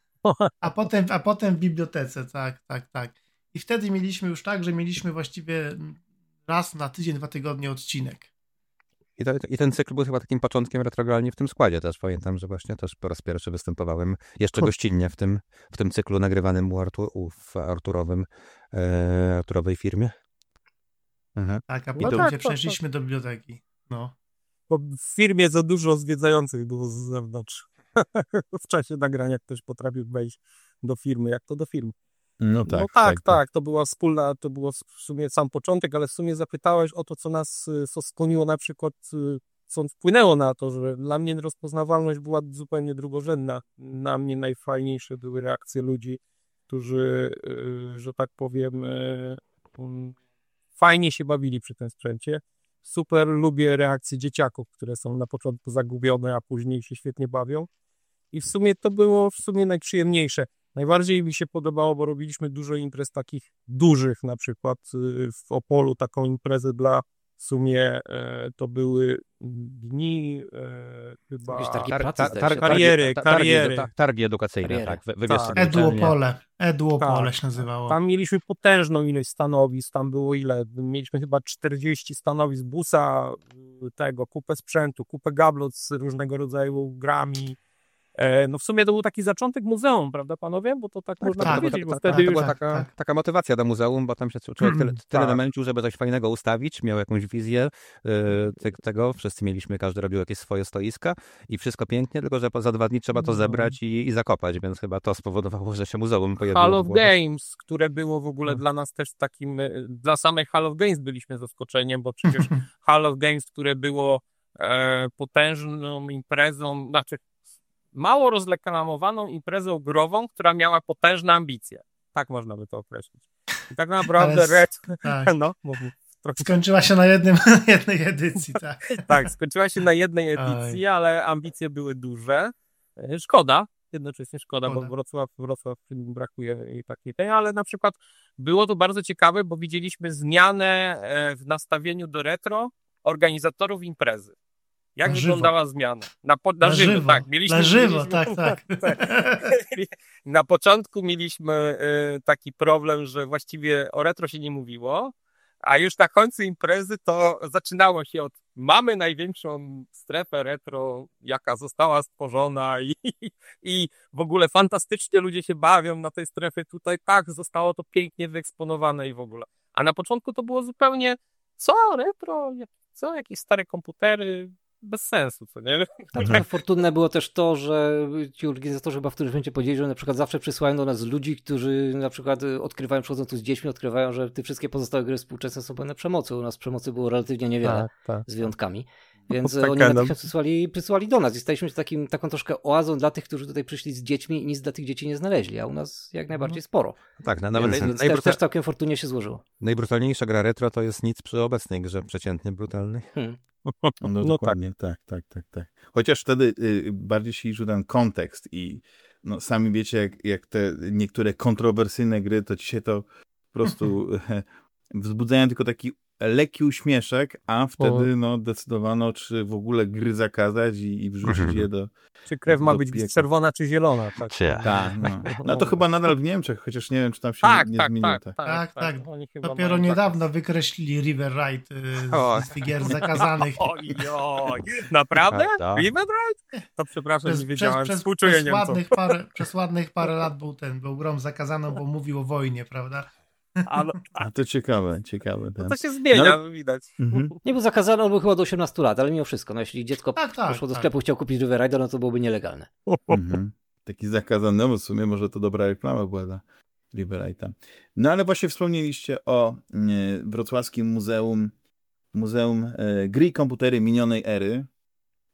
a potem, a potem w bibliotece, tak, tak, tak. I wtedy mieliśmy już tak, że mieliśmy właściwie raz na tydzień, dwa tygodnie odcinek. I, to, I ten cykl był chyba takim początkiem retrogralnie w tym składzie też. Pamiętam, że właśnie też po raz pierwszy występowałem jeszcze gościnnie w tym, w tym cyklu nagrywanym u, Artur, u w Arturowym, e, Arturowej firmie. Mhm. Tak, a No potem tak, się tak, przeszliśmy do biblioteki. No. Bo w firmie za dużo zwiedzających było z zewnątrz. w czasie nagrania ktoś potrafił wejść do firmy. Jak to do firmy? No tak, no tak, tak, To była wspólna, to było w sumie sam początek, ale w sumie zapytałeś o to, co nas, y, co skłoniło na przykład, y, co wpłynęło na to, że dla mnie rozpoznawalność była zupełnie drugorzędna. Na mnie najfajniejsze były reakcje ludzi, którzy, y, że tak powiem, fajnie się bawili przy tym sprzęcie. Super lubię reakcje dzieciaków, które są na początku zagubione, a później się świetnie bawią. I w sumie to było w sumie najprzyjemniejsze. Najbardziej mi się podobało, bo robiliśmy dużo imprez takich dużych, na przykład y, w Opolu taką imprezę dla w sumie e, to były dni e, chyba... Jakieś targi Tar- pracy, tar- tar- kariery, targi- targi- kariery. ta- Targi edukacyjne, Kariery. tak. wy- Wywiad Tak. Eduopole. Eduopole Tak. się nazywało. Tam mieliśmy potężną ilość stanowisk, tam było ile? Mieliśmy chyba 40 stanowisk busa, tego, kupę sprzętu, kupę gablot z różnego rodzaju grami. E, no w sumie to był taki zaczątek muzeum, prawda panowie? Bo to tak, można tak, powiedzieć, to, bo wtedy to już... była tak, taka, tak. taka motywacja do muzeum, bo tam się człowiek tyle, tyle tak. namęcił, żeby coś fajnego ustawić, miał jakąś wizję te, tego, wszyscy mieliśmy, każdy robił jakieś swoje stoiska i wszystko pięknie, tylko że za dwa dni trzeba to No. zebrać i, i zakopać, więc chyba to spowodowało, że się muzeum pojawiło. Hall of. Games, które było w ogóle No. dla nas też takim, e, dla samej Hall of Games byliśmy zaskoczeniem, bo przecież Hall of Games, które było e, potężną imprezą, znaczy mało rozreklamowaną imprezą grową, która miała potężne ambicje. Tak można by to określić. I tak naprawdę Ale Red... Tak. No, mów, mów. trochę Skończyła się na jednym, jednej edycji, tak. Tak, skończyła się na jednej edycji, ale ambicje były duże. E, Szkoda, jednocześnie szkoda, bo Szkoda. Wrocław, Wrocław brakuje jej takiej tej, ale na przykład było to bardzo ciekawe, bo widzieliśmy zmianę e, w nastawieniu do retro organizatorów imprezy. Jak Na żywo. wyglądała zmiana? Na, po, na, Na żywo, żywo, tak. Mieliśmy, na żywo, mieliśmy, tak, tak. na początku mieliśmy e, taki problem, że właściwie o retro się nie mówiło, a już na końcu imprezy to zaczynało się od mamy największą strefę retro, jaka została stworzona i, i w ogóle fantastycznie ludzie się bawią na tej strefie. Tutaj tak, zostało to pięknie wyeksponowane i w ogóle. A na początku to było zupełnie co, retro, co, jakieś stare komputery, bez sensu, co nie? Tak, tak fortunne było też to, że ci organizatorzy chyba w którymś momencie powiedzieli, że na przykład zawsze przysyłają do nas ludzi, którzy na przykład y, odkrywają, przychodzą tu z dziećmi, odkrywają, że te wszystkie pozostałe gry współczesne są pełne przemocy. U nas przemocy było relatywnie niewiele, tak. z wyjątkami. Więc Tak, oni no. natychmiast przysłali, przysłali do nas i staliśmy się takim, taką troszkę oazą dla tych, którzy tutaj przyszli z dziećmi i nic dla tych dzieci nie znaleźli, a u nas jak najbardziej sporo. Tak, na, nawet Więc, najbrutal- też, też całkiem fortunnie się złożyło. najbrutalniejsza gra retro to jest nic przy obecnej grze przeciętnie brutalnej. Hmm. No, No dokładnie, tak. tak, tak, tak, Chociaż wtedy y, bardziej się liczył ten kontekst i no, sami wiecie, jak, jak te niektóre kontrowersyjne gry, to dzisiaj to po prostu wzbudzają tylko taki lekki uśmieszek, a wtedy no, decydowano, czy w ogóle gry zakazać i, i wrzucić je do... Czy krew ma być piekła. czerwona, czy zielona? Tak, Cie. Tak, no. no to chyba nadal w Niemczech, chociaż nie wiem, czy tam się tak, nie tak, zmieniło. tak, tak, Tak, tak. Oni chyba Dopiero niedawno wykreślili River Ride y, z, z tych gier zakazanych. Oj, oj, naprawdę? River Ride? To przepraszam, Przez, nie przez, wiedziałem. przez, przez, ładnych parę, przez ładnych parę lat był ten, był grą zakazaną, bo mówił o wojnie, prawda? Ale A to ciekawe, ciekawe. no Ten. to się zmienia, No ale- widać. Mhm. Nie był zakazany, on był chyba do 18 lat, ale mimo wszystko, no jeśli dziecko Tak, tak. poszło do tak. sklepu, chciał kupić River Rider, no to byłoby nielegalne. Mhm. Taki zakazany, no bo w sumie może to dobra reklama była dla Liberajta. No ale właśnie wspomnieliście o e, wrocławskim muzeum, muzeum e, gry i komputery minionej ery.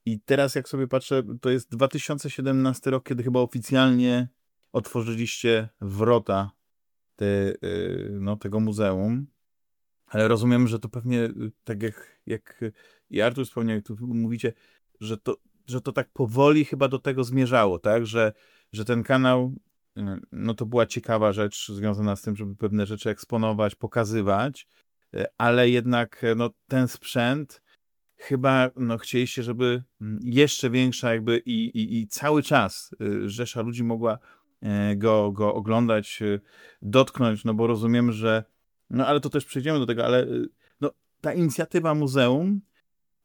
I teraz jak sobie patrzę, to jest 2017 rok, kiedy chyba oficjalnie otworzyliście wrota te, e, no, tego muzeum. Ale rozumiem, że to pewnie y, tak jak, jak i Artur wspomniał, jak tu mówicie, że to, że to tak powoli chyba do tego zmierzało, tak? Że, że ten kanał, y, no to była ciekawa rzecz związana z tym, żeby pewne rzeczy eksponować, pokazywać, y, ale jednak y, no, ten sprzęt chyba no, chcieliście, żeby mm, jeszcze większa jakby i, i, i cały czas y, rzesza ludzi mogła y, go, go oglądać, y, dotknąć, no bo rozumiem, że no ale to też przejdziemy do tego, ale y, no, ta inicjatywa muzeum,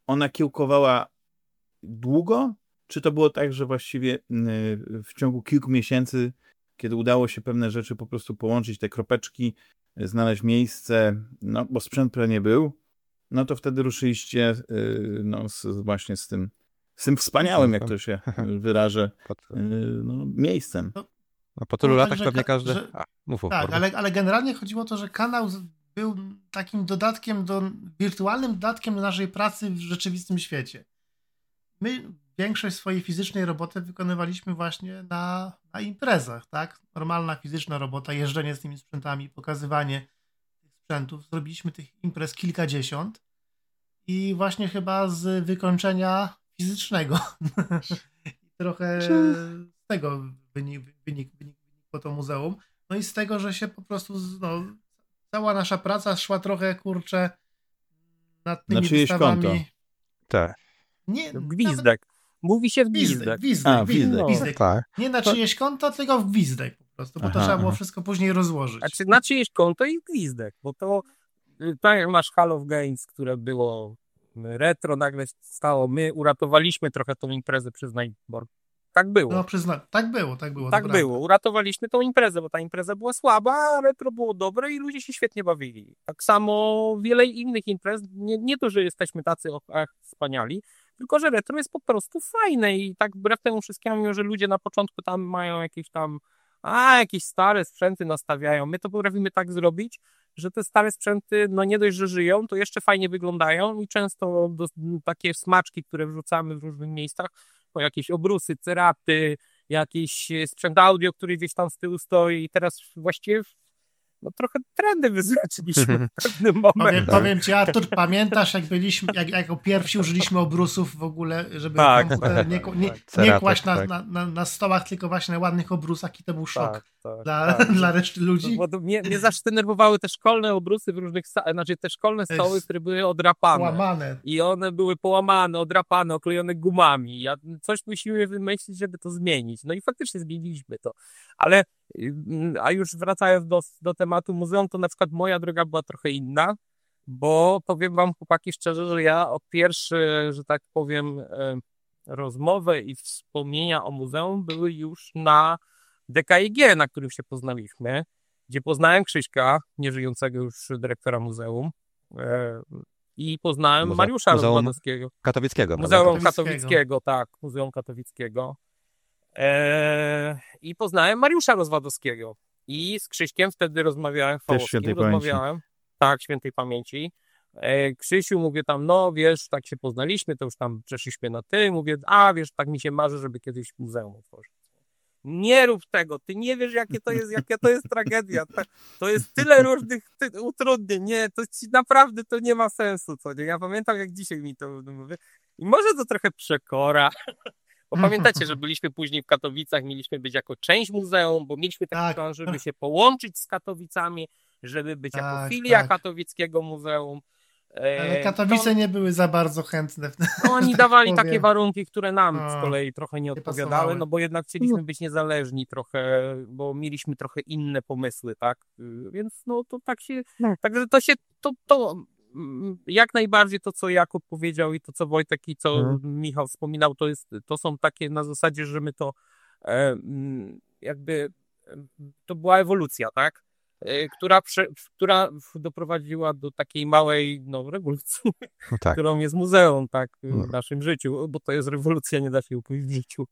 ona kiełkowała długo? Czy to było tak, że właściwie w ciągu kilku miesięcy, kiedy udało się pewne rzeczy po prostu połączyć, te kropeczki, znaleźć miejsce, no bo sprzęt pewnie był, no to wtedy ruszyliście no, z, właśnie z tym, z tym wspaniałym, jak to się wyrażę, no, miejscem. no, po tylu No, latach pewnie ka- każdy... że- A, mów, Tak, ale, ale generalnie chodziło o to, że kanał był takim dodatkiem do, wirtualnym dodatkiem do naszej pracy w rzeczywistym świecie. My większość swojej fizycznej roboty wykonywaliśmy właśnie na, na imprezach, tak? Normalna fizyczna robota, jeżdżenie z tymi sprzętami, pokazywanie tych sprzętów. Zrobiliśmy tych imprez kilkadziesiąt i właśnie chyba z wykończenia fizycznego. Trochę z tego wynik, wynik, wynik, wynikło to muzeum. No i z tego, że się po prostu, no, cała nasza praca szła trochę, kurczę, nad tymi Na czyjeś wystawami. konto. Tak. Nie, nawet Gwizdek. Mówi się Gwizdek, gwizdek. gwizdek, A, gwizdek, gwizdek. gwizdek. tak. Nie na czyjeś konto, tylko w gwizdek po prostu, bo to Aha, trzeba było aha. wszystko później rozłożyć. Znaczy na czyjeś konto i gwizdek, bo to y, tak jak masz Hall of Games, które było retro, nagle stało, my uratowaliśmy trochę tą imprezę, przyznaj, Borg. Tak było. No przyznam, tak było, tak było. tak było. Uratowaliśmy tą imprezę, bo ta impreza była słaba, a retro było dobre i ludzie się świetnie bawili. Tak samo wiele innych imprez. Nie, nie to, że jesteśmy tacy ach, wspaniali, tylko że retro jest po prostu fajne i tak wbrew temu wszystkiemu, że ludzie na początku tam mają jakieś tam a, jakieś stare sprzęty nastawiają. My to potrafimy tak zrobić, że te stare sprzęty, no nie dość, że żyją, to jeszcze fajnie wyglądają i często do, takie smaczki, które wrzucamy w różnych miejscach, wszystko, jakieś obrusy, ceraty, jakiś sprzęt audio, który gdzieś tam z tyłu stoi. I teraz właściwie no trochę trendy wyznaczyliśmy w pewnym momencie. Powiem, powiem ci, Artur, pamiętasz, jak byliśmy, jak, jako pierwsi użyliśmy obrusów w ogóle, żeby tak, komputer nie, nie, nie kłaść na, na, na, na, stołach, tylko właśnie na ładnych obrusach i to był szok. Tak, tak, dla, tak. dla reszty ludzi. Bo mnie, mnie zawsze denerwowały te szkolne obrusy w różnych, znaczy te szkolne stoły, które były odrapane. I one były połamane, odrapane, oklejone gumami. Ja, coś musimy wymyślić, żeby to zmienić. No i faktycznie zmieniliśmy to. Ale a już wracając do, do tematu muzeum, to na przykład moja droga była trochę inna, bo powiem wam chłopaki szczerze, że ja od pierwszy, że tak powiem, rozmowę i wspomnienia o muzeum były już na DKIG, na którym się poznaliśmy, gdzie poznałem Krzyśka, nieżyjącego już dyrektora muzeum, i poznałem Muze Mariusza Rozwadowskiego. Katowickiego. Muzeum Katowickiego. Tak, Muzeum Katowickiego. Eee, I poznałem Mariusza Rozwadowskiego. I z Krzyśkiem wtedy rozmawiałem w Fałowskim. rozmawiałem, pamięci. Tak, świętej pamięci. Eee, Krzysiu, mówię tam, no wiesz, tak się poznaliśmy, to już tam przeszliśmy na ty. Mówię, a wiesz, tak mi się marzy, żeby kiedyś muzeum otworzyć. Nie rób tego, ty nie wiesz, jakie to jest, jaka to jest tragedia. To jest tyle różnych utrudnień. Nie, to ci naprawdę to nie ma sensu, co nie? Ja pamiętam, jak dzisiaj mi to mówię. I może to trochę przekora, bo pamiętacie, że byliśmy później w Katowicach, mieliśmy być jako część muzeum, bo mieliśmy taki tak. plan, żeby się połączyć z Katowicami, żeby być tak, jako filia tak. katowickiego muzeum. E, Ale Katowice to... nie były za bardzo chętne. No, oni tak dawali powiem. takie warunki, które nam no, z kolei trochę nie odpowiadały, no bo jednak chcieliśmy być niezależni trochę, bo mieliśmy trochę inne pomysły, tak? Więc no to tak się, no. także to się, to, to jak najbardziej to, co Jakub powiedział i to, co Wojtek i co hmm. Michał wspominał, to, jest, to są takie na zasadzie, że my to e, jakby to była ewolucja, tak? E, która, prze, która doprowadziła do takiej małej no, rewolucji, no tak. którą jest muzeum tak, w no. naszym życiu, bo to jest rewolucja, nie da się ukryć w życiu.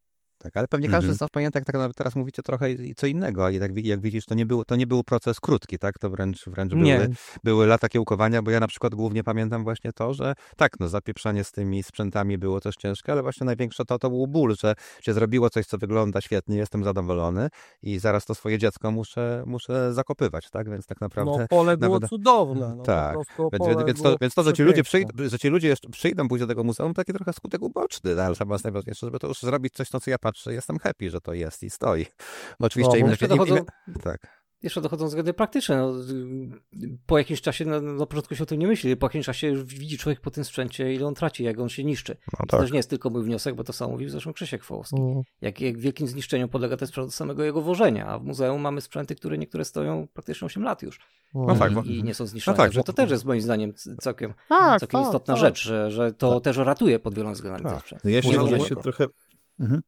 Tak, ale pewnie każdy mhm. z nas pamięta, jak tak teraz mówicie trochę co innego, i tak jak widzisz, to nie, był, to nie był proces krótki, tak? To wręcz, wręcz były, były lata kiełkowania, bo ja na przykład głównie pamiętam właśnie to, że tak, no zapieprzanie z tymi sprzętami było też ciężkie, ale właśnie największe to, to był ból, że się zrobiło coś, co wygląda świetnie, jestem zadowolony i zaraz to swoje dziecko muszę, muszę zakopywać, tak? Więc tak naprawdę... No pole było nawet... cudowne. No, tak, więc, więc, to, więc to, że ci, ludzie przyjdą, że ci ludzie jeszcze przyjdą pójść do tego muzeum, taki trochę skutek uboczny, no, ale sama najważniejsze, żeby to już zrobić coś, na co ja patrzę, jestem happy, że to jest i stoi. Bo oczywiście no, im, dochodzą, im, tak. Jeszcze dochodzą względy praktyczne. No, po jakimś czasie, no, na początku się o tym nie myśli, po jakimś czasie już widzi człowiek po tym sprzęcie, ile on traci, jak on się niszczy. No, tak. To też nie jest tylko mój wniosek, bo to samo mówił zresztą Krzysiek Wołowski. Mm. Jak, jak wielkim zniszczeniom podlega ten sprzęt od samego jego wożenia, a w muzeum mamy sprzęty, które niektóre stoją praktycznie 8 lat już. No tak, I, I, nie są zniszczone. No tak, Także to też jest moim zdaniem całkiem, tak, całkiem tak, istotna tak. rzecz, że, że to tak. też ratuje pod wieloma względami sprzęt. No ja się, się trochę... Mhm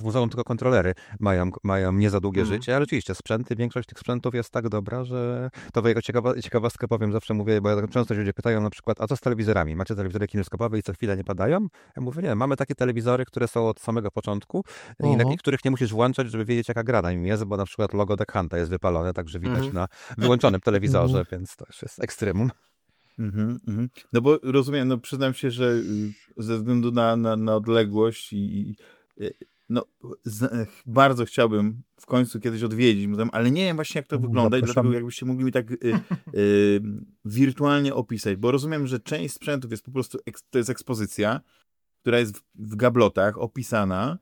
w muzeum tylko kontrolery mają, mają nie za długie mm. życie, ale oczywiście sprzęty, większość tych sprzętów jest tak dobra, że to jako ciekawa, ciekawostkę powiem, zawsze mówię, bo ja często ludzie pytają na przykład, a co z telewizorami? Macie telewizory kineskopowe i co chwilę nie padają? Ja mówię, nie, mamy takie telewizory, które są od samego początku uh -huh. i, na, których nie musisz włączać, żeby wiedzieć jaka gra na nim jest, bo na przykład logo Duck Hunta jest wypalone, także widać mm. na wyłączonym telewizorze, mm. więc to już jest ekstremum. Mm -hmm, No bo rozumiem, no przyznam się, że y, ze względu na, na, na odległość i, i no, z, bardzo chciałbym w końcu kiedyś odwiedzić muzeum, ale nie wiem właśnie jak to wygląda i dlatego jakbyście mogli mi tak y, y, wirtualnie opisać, bo rozumiem, że część sprzętów jest po prostu, to jest ekspozycja, która jest w, w gablotach opisana,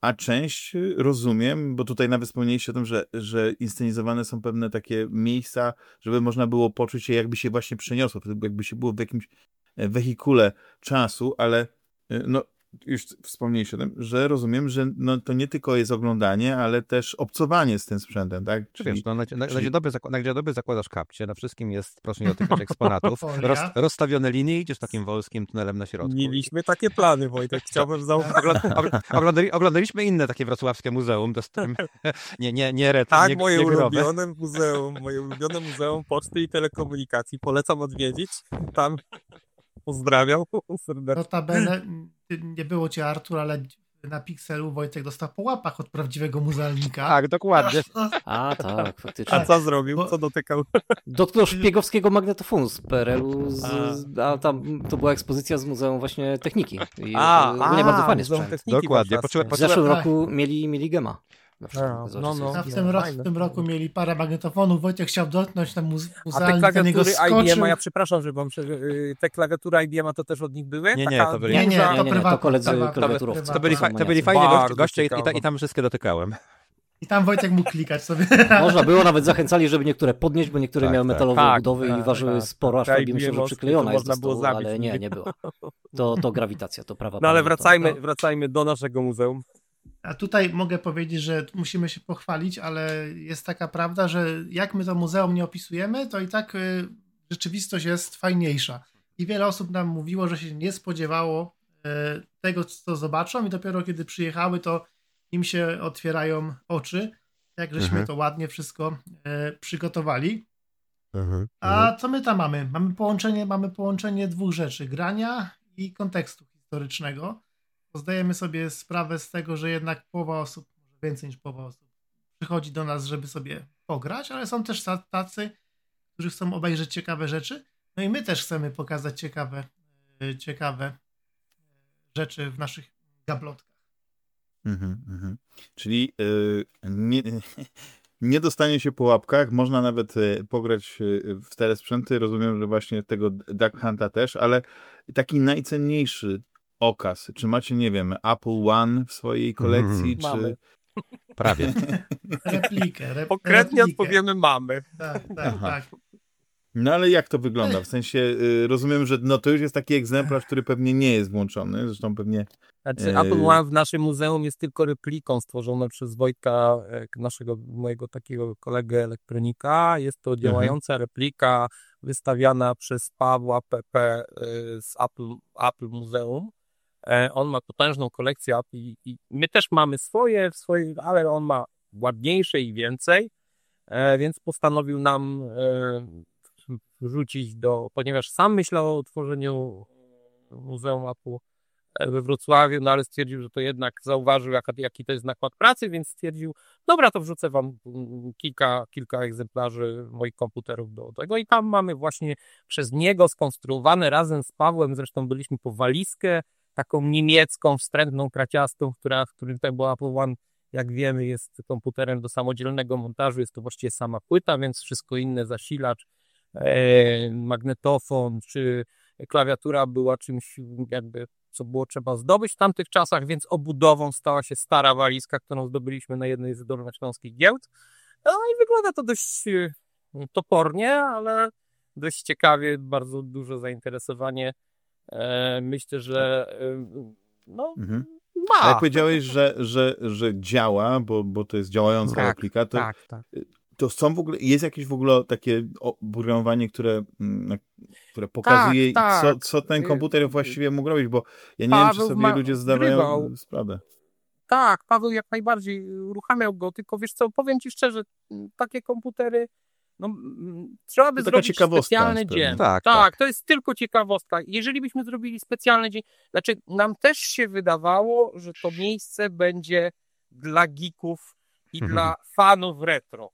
a część rozumiem, bo tutaj nawet wspomnieliście o tym, że, że inscenizowane są pewne takie miejsca, żeby można było poczuć się jakby się właśnie przeniosło, jakby się było w jakimś e, wehikule czasu, ale y, no, już wspomnieliście o tym, że rozumiem, że no, to nie tylko jest oglądanie, ale też obcowanie z tym sprzętem, tak? Czyli, Wiesz, no, na, na, czyli... na, na dzień dobry zakładasz kapcie, na wszystkim jest, proszę nie dotykać eksponatów, roz, rozstawione linie idziesz takim wolskim tunelem na środku. Mieliśmy takie plany, Wojtek, chciałbym zauważyć. Oglądali, oglądaliśmy inne takie wrocławskie muzeum, dostałem, nie, nie, nie retro, Tak, nie, moje nie ulubione muzeum, moje ulubione muzeum poczty i telekomunikacji, polecam odwiedzić, tam pozdrawiam serdecznie. Notabene nie było cię Artur, ale na Pixelu Wojtek dostał po łapach od prawdziwego muzealnika. Tak, dokładnie. A tak, faktycznie. A co zrobił? Bo- Co dotykał? Dotknął szpiegowskiego magnetofonu z PRL-u, z, a tam to była ekspozycja z Muzeum właśnie Techniki. I A, ogólnie bardzo fajny sprzęt. Techniki Dokładnie. Warszawskie. Poczułem- W zeszłym roku mieli, mieli Gema. Na przykład. No, no. A w No, tym, ro- fajne. w tym roku mieli parę magnetofonów. Wojtek chciał dotknąć na muze- A te klawiatury IBM, ja przepraszam, że prze- y, te klawiatury IBM to też od nich były? Nie, nie, to byli- Nie, nie, to Nie, to koledzy klawiaturowcy. To byli, to byli fajni goście, i, tam wszystkie dotykałem. I tam Wojtek mógł klikać sobie. Można było, nawet zachęcali, żeby niektóre podnieść, bo niektóre Tak, miały tak. metalowe Tak, obudowy tak, i ważyły tak. sporo, aż Tak, robi myślę, że przyklejona to jest można było zabić ale nie, nie było. To, to grawitacja, to prawa No ale wracajmy, No. wracajmy do naszego muzeum. A tutaj mogę powiedzieć, że musimy się pochwalić, ale jest taka prawda, że jak my to muzeum nie opisujemy, to i tak y, rzeczywistość jest fajniejsza. I wiele osób nam mówiło, że się nie spodziewało y, tego, co zobaczą, i dopiero kiedy przyjechały, to im się otwierają oczy, jak żeśmy Mhm. to ładnie wszystko y, przygotowali. Mhm. A co my tam mamy? Mamy połączenie, mamy połączenie dwóch rzeczy: grania i kontekstu historycznego. Zdajemy sobie sprawę z tego, że jednak połowa osób, może więcej niż połowa osób, przychodzi do nas, żeby sobie pograć, ale są też ta- tacy, którzy chcą obejrzeć ciekawe rzeczy. No i my też chcemy pokazać ciekawe, e, ciekawe rzeczy w naszych gablotkach. Mhm, mhm. Czyli y, nie, nie dostanie się po łapkach, można nawet pograć w te sprzęty, rozumiem, że właśnie tego Duck Hunta też, ale taki najcenniejszy okaz, czy macie, nie wiem, Apple One w swojej kolekcji, Mhm. czy... Mamy. Prawie. Replikę. Rep, Pokrętnie replikę. odpowiemy mamy. Tak, tak, Aha. tak. No ale jak to wygląda? W sensie y, rozumiem, że no to już jest taki egzemplarz, który pewnie nie jest włączony, zresztą pewnie Znaczy, Yy. Apple One w naszym muzeum jest tylko repliką stworzoną przez Wojtka, e, naszego, mojego takiego kolegę elektronika. Jest to działająca replika wystawiana przez Pawła PP e, z Apple, Apple Muzeum. E, On ma potężną kolekcję Apple i, my też mamy swoje, swoje, ale on ma ładniejsze i więcej, e, więc postanowił nam e, wrzucić do, ponieważ sam myślał o tworzeniu Muzeum Apple we Wrocławiu, no ale stwierdził, że to jednak zauważył, jaki to jest nakład pracy, więc stwierdził, dobra, to wrzucę wam mm, kilka, kilka egzemplarzy moich komputerów do tego. I tam mamy właśnie przez niego skonstruowane razem z Pawłem, zresztą byliśmy po walizkę, taką niemiecką, wstrętną, kraciastą, która, w którym ten był Apple One, jak wiemy, jest komputerem do samodzielnego montażu, jest to właściwie sama płyta, więc wszystko inne, zasilacz, e, magnetofon, czy klawiatura była czymś jakby co było trzeba zdobyć w tamtych czasach, więc obudową stała się stara walizka, którą zdobyliśmy na jednej z dolnośląskich giełd. No i wygląda to dość e, topornie, ale dość ciekawie, bardzo duże zainteresowanie. E, myślę, że no, Mhm. ma. A jak powiedziałeś, że, że, że działa, bo, bo to jest działająca Tak, replika, to, Tak, tak. to są w ogóle, jest jakieś w ogóle takie oprogramowanie, które, mm, które pokazuje, tak. Co, co ten Y, komputer właściwie mógł robić, bo ja nie wiem, czy Paweł sobie ma- ludzie zdawają wgrywał. sprawę. Tak, Paweł jak najbardziej uruchamiał go, tylko wiesz co, powiem ci szczerze, takie komputery, no trzeba by zrobić specjalny jest dzień. Tak, tak, tak. to jest tylko ciekawostka. Jeżeli byśmy zrobili specjalny dzień, znaczy nam też się wydawało, że to miejsce będzie dla geeków i Mhm. dla fanów retro.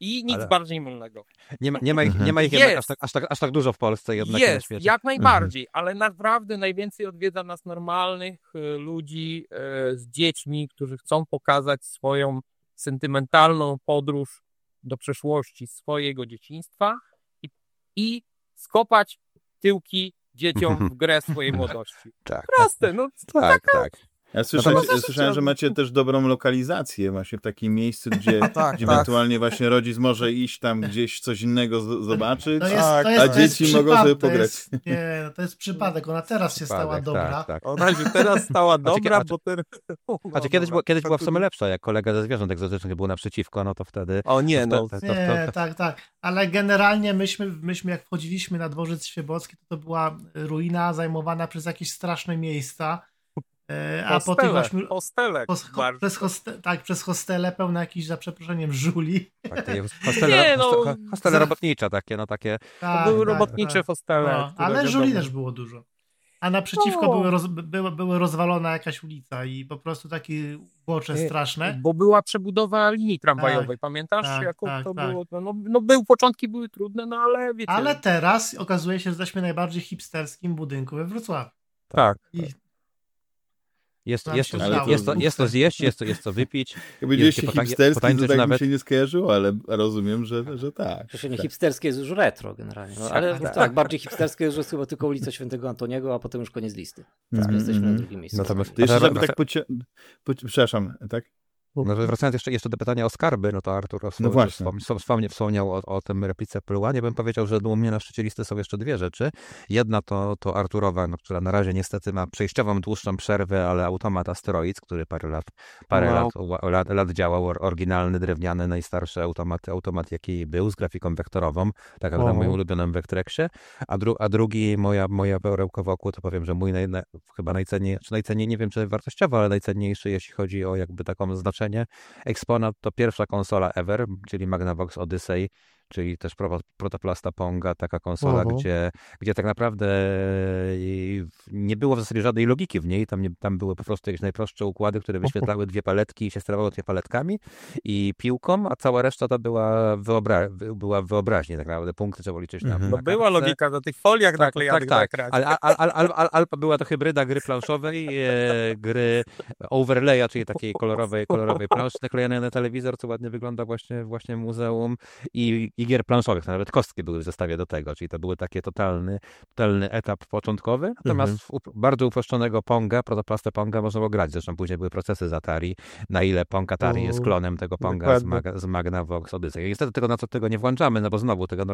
I nic Ale- bardziej mylnego. Nie ma, nie ma ich, Mhm. nie ma ich jednak Jest. aż tak, aż, tak, aż tak dużo w Polsce jednak i na Jest, świecie. jak najbardziej, ale naprawdę najwięcej odwiedza nas normalnych e, ludzi e, z dziećmi, którzy chcą pokazać swoją sentymentalną podróż do przeszłości swojego dzieciństwa i, i skopać tyłki dzieciom w grę swojej młodości. Tak, Proste, no tak, tak. Ja słyszałem, Natomiast- słyszałem, że macie też dobrą lokalizację właśnie w takim miejscu, gdzie, tak, gdzie tak. ewentualnie właśnie rodzic może iść tam gdzieś coś innego z- zobaczyć. To jest, Tak, to jest, a dzieci mogą przypad- sobie to pograć. Jest, nie, no to jest przypadek. Ona teraz się stała Przypadek, dobra. Tak, tak. Ona się teraz stała dobra, bo ten... No, Znaczy, kiedyś, była, kiedyś była w sumie lepsza, jak kolega ze zwierząt egzotycznych był naprzeciwko, no to wtedy... O nie, to, no. to, to, to, Nie, tak, tak. Ale generalnie myśmy, myśmy jak wchodziliśmy na dworzec świebocki, to to była ruina zajmowana przez jakieś straszne miejsca. E, A po tych ośmiu... hostelek przez hoste, tak, przez hostele pełne jakichś, za przeproszeniem, żuli. tak, te hostele, Nie, no, hostele, robotnicze takie, no takie... To Tak, były tak, robotnicze tak. hostele. No, ale żuli też było dużo. a naprzeciwko no. były, roz, były, były rozwalona jakaś ulica i po prostu takie łocze straszne. Bo była przebudowa linii tramwajowej, tak, pamiętasz? Tak, Jako tak, to tak. było, no, no, był, początki były trudne, no ale wiecie. Ale teraz okazuje się, że jesteśmy najbardziej hipsterskim budynku we Wrocławiu. Tak. I jest, jest, to, jest, jest, to, jest to zjeść, jest to, jest to wypić. Jak powiedzieliście hipsterski, to tak nawet... mi się nie skojarzyło, ale rozumiem, że, że tak. Przecież nie hipsterskie jest już retro generalnie. No, ale tak, tak, bardziej hipsterskie jest chyba tylko ulica Świętego Antoniego, a potem już koniec listy. Teraz mm, jesteśmy na drugim miejscu. Natomiast, to jeszcze, żeby tak pocie... Po... Przepraszam, tak? No, wracając jeszcze, jeszcze do pytania o skarby, no to Artur no właśnie. wspomniał, wspomniał o, o tym replice Plułanie. Bym powiedział, że u mnie na szczycie listy są jeszcze dwie rzeczy. Jedna to, to Arturowa, no, która na razie niestety ma przejściową, dłuższą przerwę, ale automat Asteroids, który parę lat, parę wow. lat, lat, lat działał, oryginalny, drewniany, najstarszy automat, automat jaki był, z grafiką wektorową, tak jak wow. na moim ulubionym Vectrexie. A, dru, a drugi, moja, moja perełka wokół, to powiem, że mój naj, chyba najcenniejszy, najcenniej, nie wiem czy wartościowo, ale najcenniejszy, jeśli chodzi o jakby taką znaczenie Exponat to pierwsza konsola ever, czyli Magnavox Odyssey czyli też Protoplasta Ponga, taka konsola, uh -huh. gdzie, gdzie tak naprawdę nie było w zasadzie żadnej logiki w niej, tam, nie, tam były po prostu jakieś najprostsze układy, które wyświetlały dwie paletki i się sterowało dwie paletkami i piłką, a cała reszta to była, wyobra była wyobraźnie tak naprawdę, punkty trzeba liczyć na, mm -hmm. No była logika na tych foliach tak, naklejanych tak, tak, ale al, al, al, Alpa była to hybryda gry planszowej, e, gry overlaya, czyli takiej kolorowej, kolorowej planszy naklejanej na telewizor, co ładnie wygląda właśnie, właśnie w muzeum. I i gier planszowych, nawet kostki były w zestawie do tego, czyli to był taki totalny, totalny etap początkowy, natomiast mhm. bardzo uproszczonego Ponga, protoplastę Ponga można było grać, zresztą później były procesy z Atari, na ile Pong Atari jest klonem tego Ponga z, Mag z Magnavox Odyssey. I niestety tego, na co tego nie włączamy, no bo znowu tego,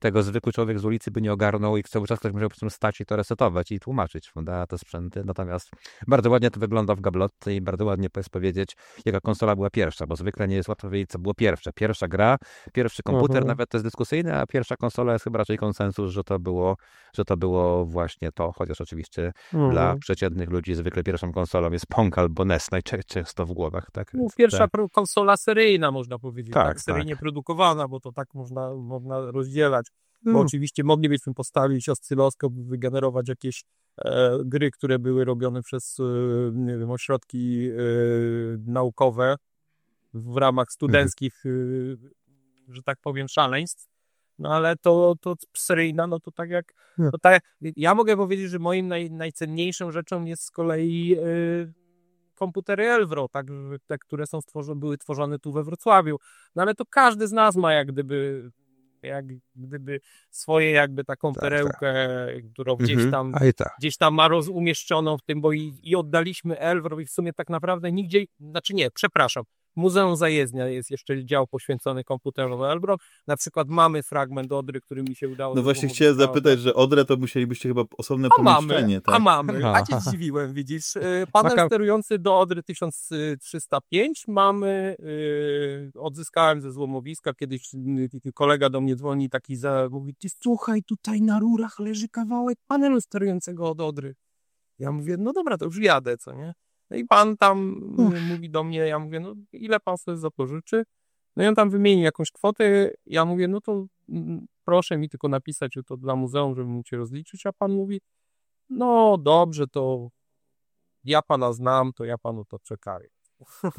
tego zwykły człowiek z ulicy by nie ogarnął i cały czas ktoś musiał po prostu stać i to resetować i tłumaczyć, prawda, te sprzęty, natomiast bardzo ładnie to wygląda w gablotce i bardzo ładnie jest powiedzieć, jaka konsola była pierwsza, bo zwykle nie jest łatwo wiedzieć, co było pierwsze. Pierwsza gra, pierwszy komputer, mhm nawet to jest dyskusyjne, a pierwsza konsola jest chyba raczej konsensus, że to było, że to było właśnie to, chociaż oczywiście mhm. dla przeciętnych ludzi zwykle pierwszą konsolą jest Pong albo NES, najczęsto w głowach. Tak? No, pierwsza tak. konsola seryjna, można powiedzieć, tak, tak seryjnie tak. produkowana, bo to tak można, można rozdzielać. Bo hmm. oczywiście moglibyśmy postawić oscyloskop, wygenerować jakieś e, gry, które były robione przez e, nie wiem, ośrodki e, naukowe w ramach mhm. studenckich hmm że tak powiem, szaleństw. No ale to, to seryjna, no to tak jak, to tak, ja mogę powiedzieć, że moim naj, najcenniejszą rzeczą jest z kolei y, komputery Elvro, tak, te, które są stworzone, były tworzone tu we Wrocławiu. No ale to każdy z nas ma jak gdyby jak gdyby swoje jakby taką tak, perełkę, tak. którą gdzieś mhm. tam, tak. gdzieś tam ma roz, umieszczoną w tym, bo i, i oddaliśmy Elvro i w sumie tak naprawdę nigdzie, znaczy nie, przepraszam, Muzeum Zajezdnia jest jeszcze dział poświęcony komputerom Elbro. Na przykład mamy fragment Odry, który mi się udało... No właśnie chciałem zapytać, że Odrę to musielibyście chyba osobne a pomieszczenie. Mamy, tak? A mamy, a cię zdziwiłem, widzisz. Y, panel Maka... sterujący do Odry 1305 mamy, yy, odzyskałem ze złomowiska, kiedyś y, kolega do mnie dzwoni taki za, mówi, ty słuchaj, tutaj na rurach leży kawałek panelu sterującego od Odry. Ja mówię, no dobra, to już jadę, co nie? No i pan tam Uff. mówi do mnie, ja mówię, no ile pan sobie zapożyczy? No i on tam wymienił jakąś kwotę, ja mówię, no to mm, proszę mi tylko napisać, to dla muzeum, żeby mu cię rozliczyć, a pan mówi, no dobrze, to ja pana znam, to ja panu to przekaję.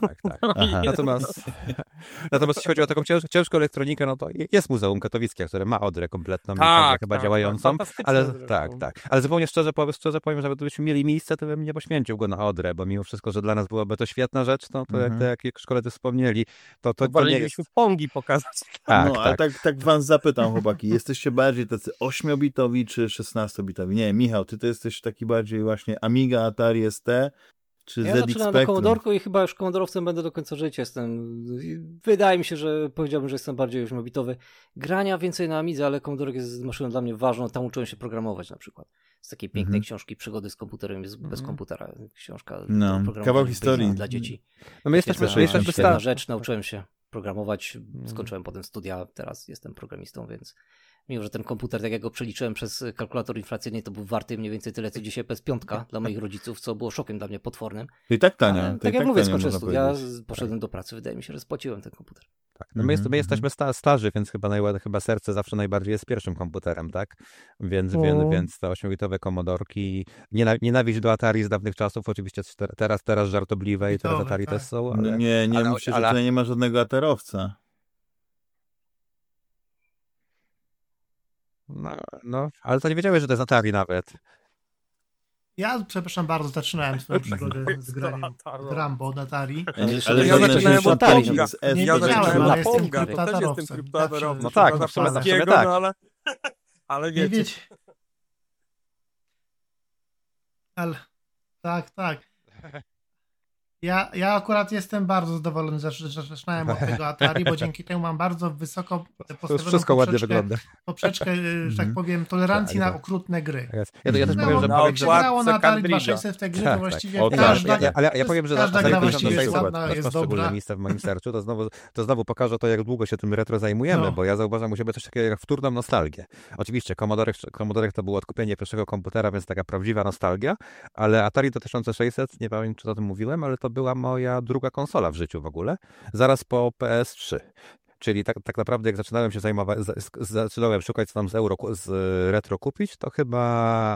Tak, tak. Natomiast, natomiast jeśli chodzi o taką cięż, ciężką elektronikę, no to jest Muzeum Katowickie, które ma Odrę kompletną tak, chyba tak, działającą, tak, ale tak, tak. Ale zupełnie szczerze powiem, szczerze powiem, że gdybyśmy mieli miejsce, to bym nie poświęcił go na Odrę, bo mimo wszystko, że dla nas byłaby to świetna rzecz, no to jak, jak, jak szkoledzy wspomnieli, to to, to nie jest... pongi pokazać. Tak, no, tak. ale tak, tak was zapytam, chłopaki, jesteście bardziej tacy 8-bitowi czy 16-bitowi? Nie, Michał, ty to jesteś taki bardziej właśnie Amiga, Atari ST, czy ja ZX zaczynam na Commodorku i chyba już komodorowcem będę do końca życia. Jestem, wydaje mi się, że powiedziałbym, że jestem bardziej już mobitowy. Grania więcej na Amidze, ale Commodore jest maszyną dla mnie ważną. Tam uczyłem się programować na przykład. Z takiej pięknej mm -hmm. książki Przygody z komputerem jest bez mm -hmm. komputera. Książka no, kawał historii dla dzieci. No my jesteśmy, świetna, jesteśmy świetna rzecz. Nauczyłem się programować. Mhm. Skończyłem potem studia. Teraz jestem programistą, więc Mimo, że ten komputer, tak jak go przeliczyłem przez kalkulator inflacyjny, to był warty mniej więcej tyle, co dzisiaj PS5 dla moich rodziców, co było szokiem dla mnie potwornym. I tak tania. Ale, tak jak tak mówię, skończyłem studia, poszedłem do pracy, wydaje mi się, że spłaciłem ten komputer. Tak. No my, jest, my jesteśmy sta, starzy, więc chyba, naj, chyba serce zawsze najbardziej jest pierwszym komputerem, tak? Więc, więc, więc te ośmiobitowe komodorki, nienawiść do Atari z dawnych czasów, oczywiście teraz, teraz żartobliwe i teraz Atari tak. też są. Ale, no nie, nie ale, mówcie, ale, że tutaj nie ma żadnego aterowca. No, no, ale to nie wiedziałeś, że to jest Atari nawet. Ja, przepraszam bardzo, zaczynałem swoją przygodę z graniem Rambo od Atari. Ale ja zaczynałem od Ponga. Ja zaczynałem od Ponga, to też jestem kryptatorowcem. No tak, no w sumie, tak. No, ale, ale wiecie. wiecie. Ale, tak, tak. Ja, ja akurat jestem bardzo zadowolony, że zaczynałem od tego Atari, bo dzięki temu mam bardzo wysoko postawioną wszystko ładnie wygląda. poprzeczkę, że tak mhm. powiem, tolerancji na okrutne gry. Ja, ja, ja też powiem, że... Jak się grało na Atari 2600 w te gry, to tak, tak. właściwie tak. każda, ja, ja, ja powiem, że każda gra właściwie jest ładna, jest dobra. miejsce w moim sercu, to znowu, to znowu pokażę to, jak długo się tym retro zajmujemy, no. bo ja zauważam u siebie coś takiego jak wtórną nostalgię. Oczywiście Commodore, Commodore to było odkupienie pierwszego komputera, więc taka prawdziwa nostalgia, ale Atari 2600, nie pamiętam, czy o tym mówiłem, ale to była moja druga konsola w życiu w ogóle, zaraz po PS3. Czyli tak, tak naprawdę jak zaczynałem się zajmować, zaczynałem szukać co tam z euro, z retro kupić, to chyba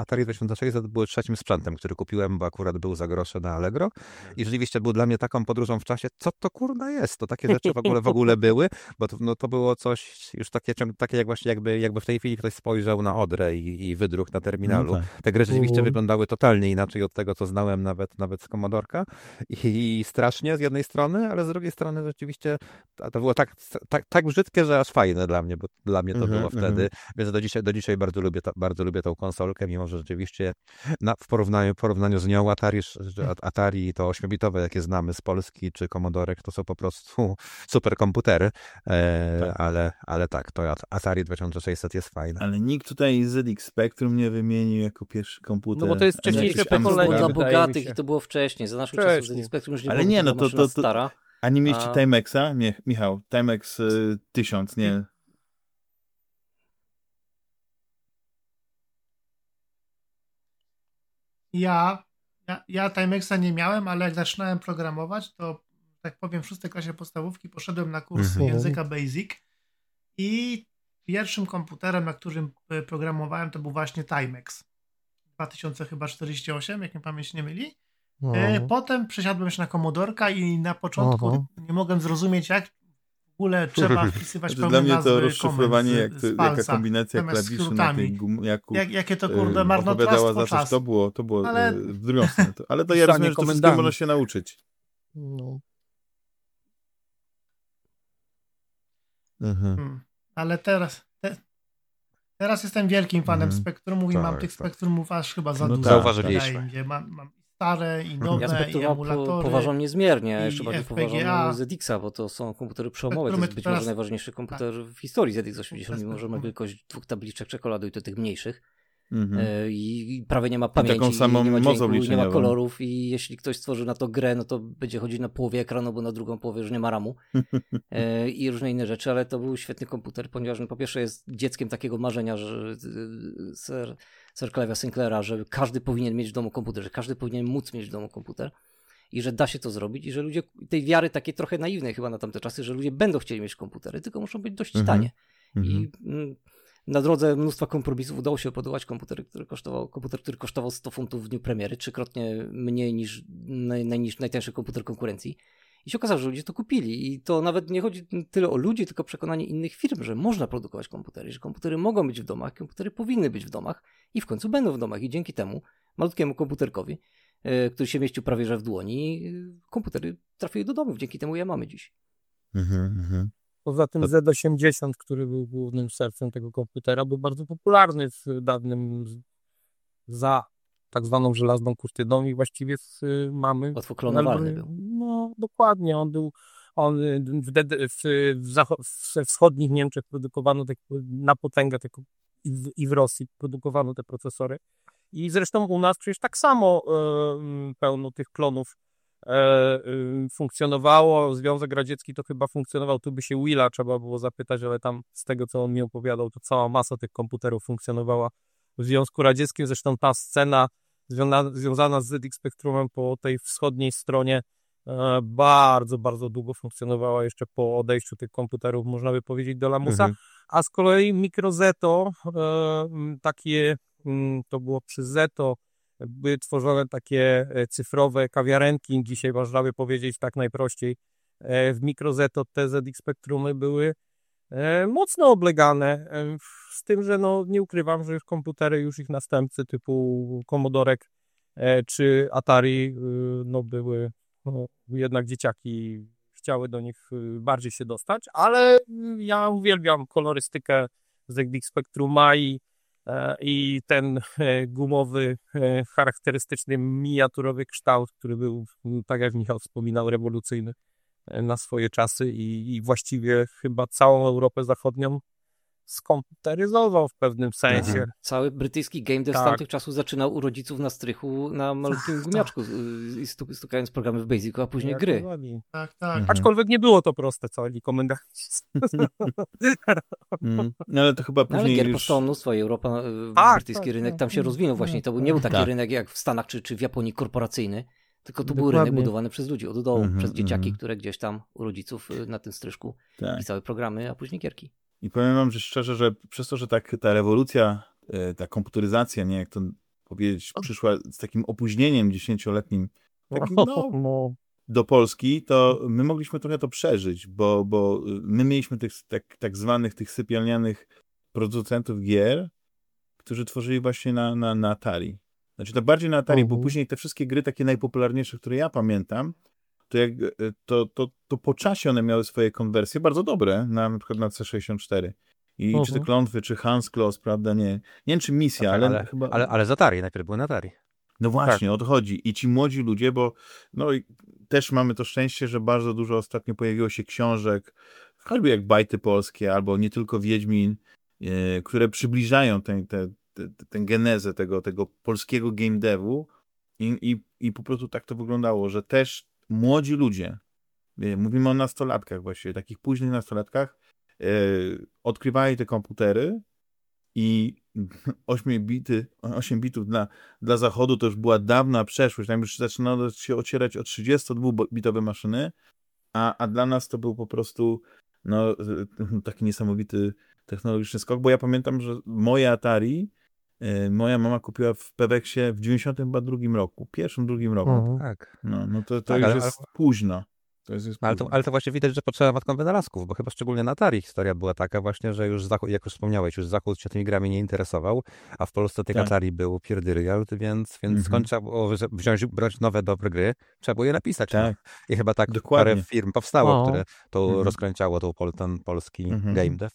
Atari 2600 był trzecim sprzętem, który kupiłem, bo akurat był za grosze na Allegro. I rzeczywiście był dla mnie taką podróżą w czasie, co to kurna jest? To takie rzeczy w ogóle w ogóle były, bo to, no, to było coś już takie, takie jak właśnie jakby, jakby w tej chwili ktoś spojrzał na Odrę i, i wydruk na terminalu. No tak. Te gry rzeczywiście wyglądały totalnie inaczej od tego, co znałem nawet, nawet z Commodorka. I, I, strasznie z jednej strony, ale z drugiej strony rzeczywiście to było tak, tak tak, tak brzydkie, że aż fajne dla mnie, bo dla mnie to mm -hmm, było wtedy, mm -hmm. więc do dzisiaj, do dzisiaj bardzo lubię, to, bardzo lubię tą konsolkę, mimo że rzeczywiście na, w porównaniu, porównaniu z nią Atari, Atari to 8-bitowe, jakie znamy z Polski, czy Commodore, to są po prostu super komputery, e, tak. ale, ale tak, to Atari 2600 jest fajne. Ale nikt tutaj ZX Spectrum nie wymienił jako pierwszy komputer. No bo to jest wcześniejsze pokolenie dla bogatych i to było wcześniej, za naszych czasów ZX Spectrum już nie Ale nie, no to, to, to, stara. A nie mieliście A... Timexa? Michał, Timex y, 1000, nie? Ja, ja, ja Timexa nie miałem, ale jak zaczynałem programować, to tak powiem w szóstej klasie podstawówki poszedłem na kurs mhm. języka Basic i pierwszym komputerem, na którym y, programowałem, to był właśnie Timex. 2048, jak nie pamięć nie myli. No. Potem przesiadłem się na komodorka i na początku Aha. nie mogłem zrozumieć, jak w ogóle trzeba wpisywać pełne Dla mnie to rozszyfrowanie, jak to, jaka kombinacja klawiszy na tej jak, Jakie to kurde y, marnotrawstwo za coś, to było, to było ale... w drugą stronę. Ale to ja rozumiem, że to wszystko można się nauczyć. No. Mhm. Hmm. Ale teraz, te, teraz jestem wielkim fanem mhm. Spektrumu i tak, mam tych tak. Spektrumów aż chyba za no dużo. Zauważyliśmy. Mam, mam stare i nowe ja i emulatory. poważam niezmiernie, jeszcze bardziej poważam ZX-a, bo to są komputery przełomowe, to jest być teraz... może najważniejszy komputer tak. w historii ZX80, mimo że ma wielkość dwóch tabliczek czekoladu i to tych mniejszych. Mhm. E, I prawie nie ma pamięci, taką samą nie ma dźwięku, nie ma kolorów i jeśli ktoś stworzy na to grę, no to będzie chodzić na połowie ekranu, bo na drugą połowie już nie ma ramu e, i różne inne rzeczy, ale to był świetny komputer, ponieważ no, po pierwsze jest dzieckiem takiego marzenia, że e, Sir, Clive'a Sinclaira, że każdy powinien mieć w domu komputer, że każdy powinien móc mieć w domu komputer i że da się to zrobić i że ludzie, tej wiary takiej trochę naiwnej chyba na tamte czasy, że ludzie będą chcieli mieć komputery, tylko muszą być dość mhm. tanie. I mhm. mm, na drodze mnóstwa kompromisów udało się podołać komputer, który kosztował, komputer, który kosztował 100 funtów w dniu premiery, trzykrotnie mniej niż, naj, niż najtańszy komputer konkurencji. I się okazało, że ludzie to kupili. I to nawet nie chodzi tyle o ludzi, tylko o przekonanie innych firm, że można produkować komputery, że komputery mogą być w domach, komputery powinny być w domach i w końcu będą w domach. I dzięki temu malutkiemu komputerkowi, yy, który się mieścił prawie że w dłoni, yy, komputery trafiły do domów. Dzięki temu je mamy dziś. Mhm, mhm. Poza tym Z80, który był głównym sercem tego komputera, był bardzo popularny w dawnym za tak zwaną żelazną kurtyną i właściwie z, y, mamy... Łatwo klonowalny był. Dokładnie. On był on w, w, w, we wschodnich Niemczech produkowano tak, na potęgę tak, i, w, i w Rosji produkowano te procesory. I zresztą u nas przecież tak samo y, pełno tych klonów e, y, funkcjonowało. Związek Radziecki to chyba funkcjonował, tu by się Willa trzeba było zapytać, ale tam z tego, co on mi opowiadał, to cała masa tych komputerów funkcjonowała w Związku Radzieckim. Zresztą ta scena związana, związana z ZX Spectrumem po tej wschodniej stronie e, bardzo, bardzo długo funkcjonowała jeszcze po odejściu tych komputerów, można by powiedzieć, do Lamusa. Mhm. A z kolei Microzeto, e, takie, to było przy Zeto, były tworzone takie e, cyfrowe kawiarenki, dzisiaj można by powiedzieć tak najprościej. E, w Microzeto te ZX Spectrumy były e, mocno oblegane, z tym, że no nie ukrywam, że już komputery, już ich następcy typu Commodorek czy Atari no były, no, jednak dzieciaki chciały do nich bardziej się dostać, ale ja uwielbiam kolorystykę ZX Spectruma i E, i ten e, gumowy, e, charakterystyczny, miniaturowy kształt, który był, tak jak Michał wspominał, rewolucyjny na swoje czasy i, i właściwie chyba całą Europę Zachodnią skomputeryzował w pewnym sensie. Mhm. Cały brytyjski game dev tak. z tamtych czasów zaczynał u rodziców na strychu na malutkim gumiaczku, tak. stukając programy w Basicu, a później gry. Tak, tak. Mhm. Aczkolwiek nie było to proste, co oni mm. No ale to chyba no, później ale gier już... powstało mnóstwo i Europa, e, tak, brytyjski tak, rynek tak. tam się rozwinął właśnie. To nie był taki tak. rynek jak w Stanach czy, czy w Japonii korporacyjny, tylko tu Dokładnie. był rynek budowany przez ludzi od dołu, mm -hmm, przez dzieciaki, mm -hmm. które gdzieś tam u rodziców e, na tym stryżku tak. pisały programy, a później gierki. I powiem wam, że szczerze, że przez to, że tak ta rewolucja, e, ta komputeryzacja, nie jak to powiedzieć, przyszła z takim opóźnieniem dziesięcioletnim takim, no, no, do Polski, to my mogliśmy trochę to przeżyć, bo, bo my mieliśmy tych tak, tak zwanych tych sypialnianych producentów gier, którzy tworzyli właśnie na, na, na Atari. Znaczy to bardziej na Atari, uh -huh. bo później te wszystkie gry takie najpopularniejsze, które ja pamiętam, to, jak, e, to, to, to po czasie one miały swoje konwersje bardzo dobre, na, na przykład na C64. I uh -huh. czy te klątwy, czy Hans Kloss, prawda, nie, nie wiem czy misja, ale, ale, chyba... Ale, ale z Atari, najpierw były na Atari. No właśnie, tak. o to chodzi. I ci młodzi ludzie, bo no i też mamy to szczęście, że bardzo dużo ostatnio pojawiło się książek, choćby jak Bajty Polskie, albo nie tylko Wiedźmin, yy, które przybliżają tę te, te, te, genezę tego, tego polskiego game devu i, i, i po prostu tak to wyglądało, że też młodzi ludzie, e, mówimy o nastolatkach właściwie, takich późnych nastolatkach, yy, odkrywali te komputery i 8, bity, 8 bitów dla, dla zachodu to już była dawna przeszłość. Tam już zaczynało się ocierać o 32-bitowe maszyny, a, a dla nas to był po prostu no, taki niesamowity technologiczny skok, bo ja pamiętam, że moje Atari moja mama kupiła w Peweksie w 92 roku, pierwszym, drugim roku. Mhm. Tak. No, no to, to tak, już ale, jest ale... późno. To jest, jest ale, to, ale to właśnie widać, że potrzeba matką wynalazków, bo chyba szczególnie na Atari historia była taka właśnie, że już Zachód, jak już wspomniałeś, już Zachód się tymi grami nie interesował, a w Polsce tych tak. Atari był pierdyrial, więc, więc -hmm. skąd trzeba było wziąć, brać nowe, dobre gry, trzeba było je napisać. No. Tak. No. I chyba tak Dokładnie. parę firm powstało, o. które to -hmm. rozkręciało tą, ten polski -hmm. game dev.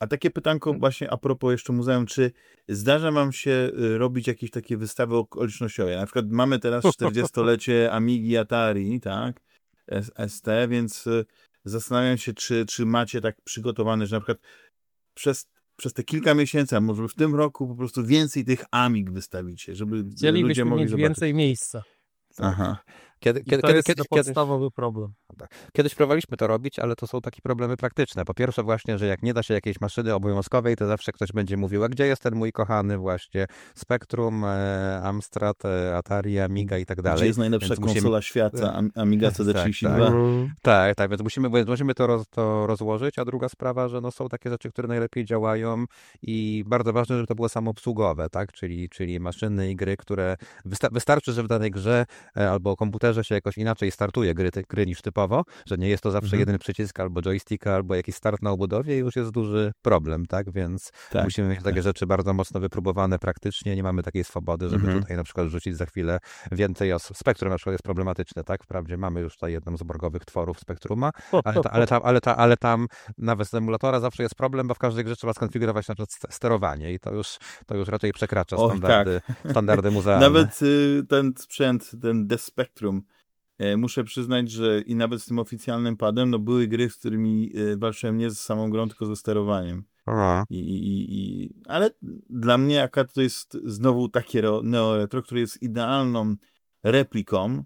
A takie pytanko właśnie a propos jeszcze muzeum, czy zdarza wam się y, robić jakieś takie wystawy okolicznościowe? Na przykład mamy teraz 40-lecie Amigi Atari, tak? ST, więc y, zastanawiam się, czy, czy macie tak przygotowane, że na przykład przez, przez te kilka miesięcy, a może w tym roku po prostu więcej tych Amig wystawicie, żeby ludzie mogli mieć zobaczyć. więcej miejsca. Aha. Kiedy, kiedy, to kiedy, jest kiedy, podstawowy problem. No tak. Kiedyś próbowaliśmy to robić, ale to są takie problemy praktyczne. Po pierwsze właśnie, że jak nie da się jakiejś maszyny obowiązkowej, to zawsze ktoś będzie mówił, a gdzie jest ten mój kochany właśnie Spectrum, e, Amstrad, e, Atari, Amiga i tak dalej. Gdzie jest najlepsza więc konsola musimy... świata, Amiga CD32. Tak, tak. tak, tak, więc musimy, musimy to, roz, to rozłożyć, a druga sprawa, że no są takie rzeczy, które najlepiej działają i bardzo ważne, żeby to było samoobsługowe, tak, czyli, czyli maszyny i gry, które wysta wystarczy, że w danej grze e, albo komputerze komputerze się jakoś inaczej startuje gry, gry niż typowo, że nie jest to zawsze mhm. jeden przycisk albo joystick, albo jakiś start na obudowie i już jest duży problem, tak? Więc tak, musimy mieć tak. takie rzeczy bardzo mocno wypróbowane praktycznie, nie mamy takiej swobody, żeby mhm. tutaj na przykład rzucić za chwilę więcej osób. Spektrum na przykład jest problematyczne, tak? Wprawdzie mamy już tutaj jedną z borgowych tworów Spektruma, ale, ta, ale, tam, ale, ta, ale tam nawet z emulatora zawsze jest problem, bo w każdej grze trzeba skonfigurować na przykład sterowanie i to już, to już raczej przekracza standardy, tak. standardy muzealne. Nawet y, ten sprzęt, ten The Spectrum, muszę przyznać, że i nawet z tym oficjalnym padem, no były gry, z którymi e, walczyłem nie z samą grą, tylko ze sterowaniem. I, i, i, ale dla mnie akurat to jest znowu takie neo-retro, które jest idealną repliką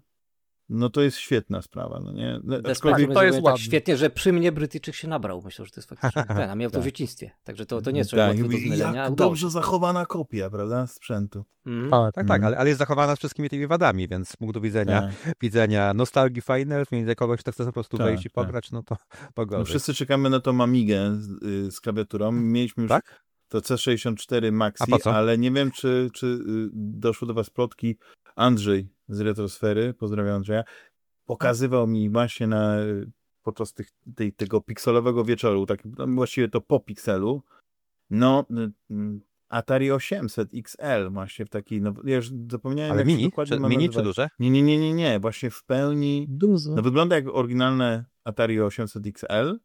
no to jest świetna sprawa, no nie? Aczkolwiek... To jest tak świetnie, że przy mnie Brytyjczyk się nabrał. Myślę, że to jest faktycznie ten, a miał to w tak. dzieciństwie. Także to, to nie jest tak, do. Jak dobrze zachowana kopia, prawda, sprzętu. Mm. A, tak, tak, mm. ale, ale jest zachowana z wszystkimi tymi wadami, więc z punktu widzenia, tak. widzenia nostalgii fajnej, między kogoś, kto chce po prostu tak, wejść i tak. pograć, no to pogodę. No wszyscy czekamy na tą Amigę z, y, z klawiaturą. Mieliśmy już tak? To C64 Maxi, ale nie wiem, czy, czy y, doszło do was plotki. Andrzej z Retrosfery, pozdrawiam Andrzeja, pokazywał mi właśnie na, podczas tych, tej, tego pikselowego wieczoru, tak, no, właściwie to po pikselu, no Atari 800 XL właśnie w takiej, no ja już zapomniałem Ale mini? Czy, mini czy duże? Nie, nie, nie, nie, nie, właśnie w pełni, Duże. no wygląda jak oryginalne Atari 800 XL,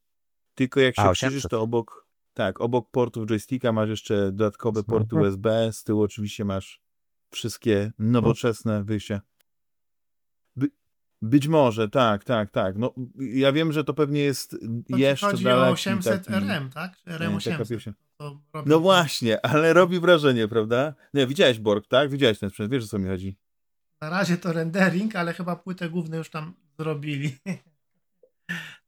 tylko jak się A, przyjrzysz, to obok, tak, obok portów joysticka masz jeszcze dodatkowe porty USB, z tyłu oczywiście masz wszystkie nowoczesne wyjścia. By, być może, tak, tak, tak. No, ja wiem, że to pewnie jest to jeszcze chodzi daleki, o 800 taki, RM, tak? RM 800. No właśnie, ale robi wrażenie, prawda? Nie, widziałeś Borg, tak? Widziałeś ten sprzęt, wiesz o co mi chodzi. Na razie to rendering, ale chyba płytę główną już tam zrobili.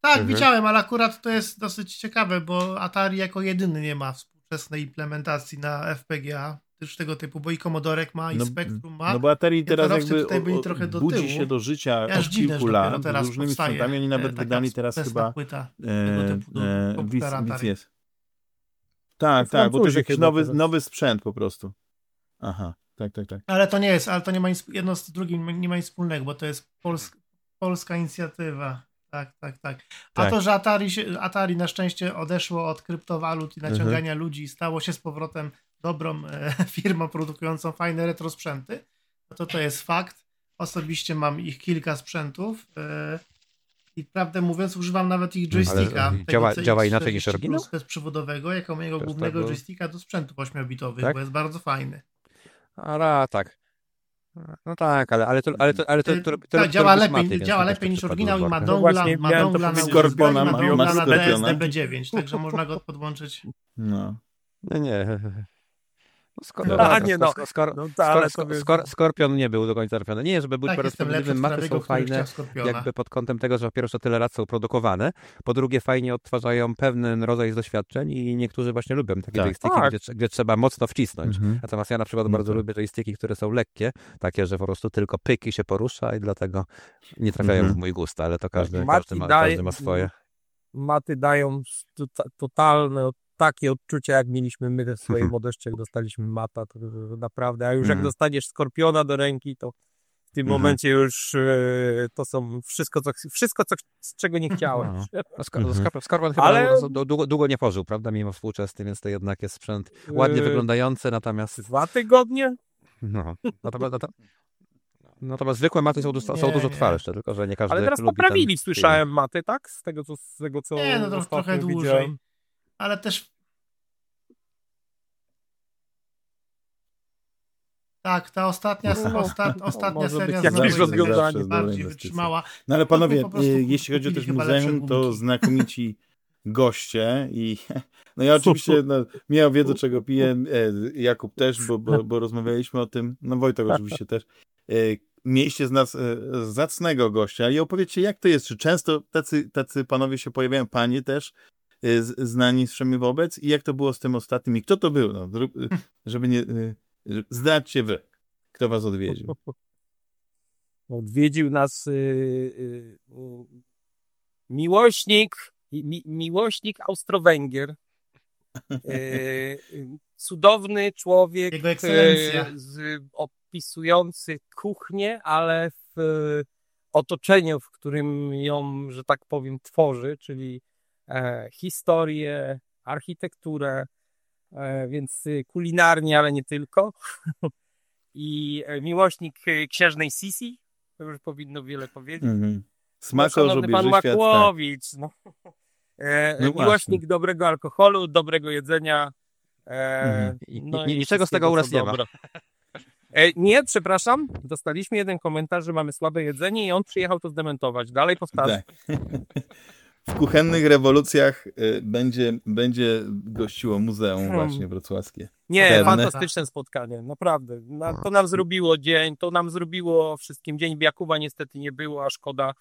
tak, mhm. widziałem, ale akurat to jest dosyć ciekawe, bo Atari jako jedyny nie ma współczesnej implementacji na FPGA też tego typu, bo i Commodorek ma, i no, Spectrum ma. No bo Atari teraz jakby tutaj byli trochę do budzi tyłu. się do życia ja od kilku lat teraz różnymi sprzętami. Oni nawet wydali teraz chyba płyta e, typu, e, jest. Tak, no, tak, bo to jest jakiś nowy, nowy sprzęt po prostu. Aha, tak, tak, tak. Ale to nie jest, ale to nie ma nic, jedno z drugim nie ma nic wspólnego, bo to jest polska inicjatywa. Tak, tak, tak. A tak. to, że Atari, się, Atari na szczęście odeszło od kryptowalut i naciągania mhm. ludzi i stało się z powrotem dobrą e, firmą produkującą fajne retro sprzęty, no to to jest fakt. Osobiście mam ich kilka sprzętów e, i prawdę mówiąc używam nawet ich joysticka. Ale działa, działa inaczej niż oryginał? przewodowego jako mojego głównego joysticka do sprzętów 8-bitowych, tak? bo jest bardzo fajny. A, tak. No tak, ale, ale to, ale to, ale to, to, to, to tak, działa lepiej, maty, działa lepiej niż oryginał i ma dongla, no ma dongla na Skorpiona, ma dongla na DSDB9, także można go podłączyć. No. Nie, nie. No, skoro, A, nie, no. Skor, no ta, skor, skor, Skorpion nie był do końca trafiony. Nie, żeby być tak, sprawiedliwym, maty są fajne jakby pod kątem tego, że po pierwsze tyle lat są produkowane, po drugie fajnie odtwarzają pewien rodzaj doświadczeń i niektórzy właśnie lubią takie tak. joysticki, tak. Gdzie, gdzie, trzeba mocno wcisnąć. Mhm. Natomiast ja na przykład no bardzo tak. lubię joysticki, które są lekkie, takie, że po prostu tylko pyki się porusza i dlatego nie trafiają mhm. w mój gust, ale to każdy, każdy, ma, każdy ma swoje. Maty dają totalne takie odczucia, jak mieliśmy my w swojej młodości, jak dostaliśmy mata, to naprawdę, a już jak mhm. dostaniesz skorpiona do ręki, to w tym mhm. momencie już e, to są wszystko, co, wszystko co, z czego nie chciałem. No. mhm. Skorpion chyba Ale... długo, długo nie pożył, prawda, mimo współczesny, więc to jednak jest sprzęt ładnie yy... wyglądający, natomiast... Dwa tygodnie? No, natomiast, natomiast zwykłe maty są, są nie, dużo twardsze, tylko że nie każdy Ale teraz poprawili, ten... słyszałem, maty, tak? Z tego, co, z tego, co Nie, no to trochę dłużej. Widziałem ale też Tak, ta ostatnia, no, osta, ostatnia seria z bardziej wytrzymała. No ale panowie, no, jeśli chodzi o też muzeum, to znakomici goście i no ja oczywiście no, miał wiedzę, czego piję, e, Jakub też, bo, bo, bo rozmawialiśmy o tym, no Wojtek oczywiście też. E, mieliście z nas e, zacnego gościa. I opowiedzcie, jak to jest, czy często tacy, tacy panowie się pojawiają, panie też, znani z wszemi wobec? I jak to było z tym ostatnim? I kto to był, no, y, żeby nie, y, zdradźcie wy, kto was odwiedził. Odwiedził nas yy, yy, miłośnik, mi, miłośnik Austro-Węgier. Yy, cudowny człowiek z, opisujący kuchnię, ale w otoczeniu, w którym ją, że tak powiem, tworzy, czyli historię, architekturę, e, więc kulinarnie, ale nie tylko. I e, miłośnik e, księżnej Sisi, to już powinno wiele powiedzieć. Mm -hmm. Smako, no, pan Makłowicz. No. E, no miłośnik dobrego alkoholu, dobrego jedzenia. E, -hmm. no I, niczego z tego u nas nie ma. E, nie, przepraszam. Dostaliśmy jeden komentarz, że mamy słabe jedzenie i on przyjechał to zdementować. Dalej powtarzam. Tak. w kuchennych rewolucjach y, będzie, będzie gościło muzeum Hmm. właśnie wrocławskie. Nie, Pewne. fantastyczne spotkanie, naprawdę. Na, to nam zrobiło dzień, to nam zrobiło wszystkim dzień. Jakuba niestety nie było, a szkoda.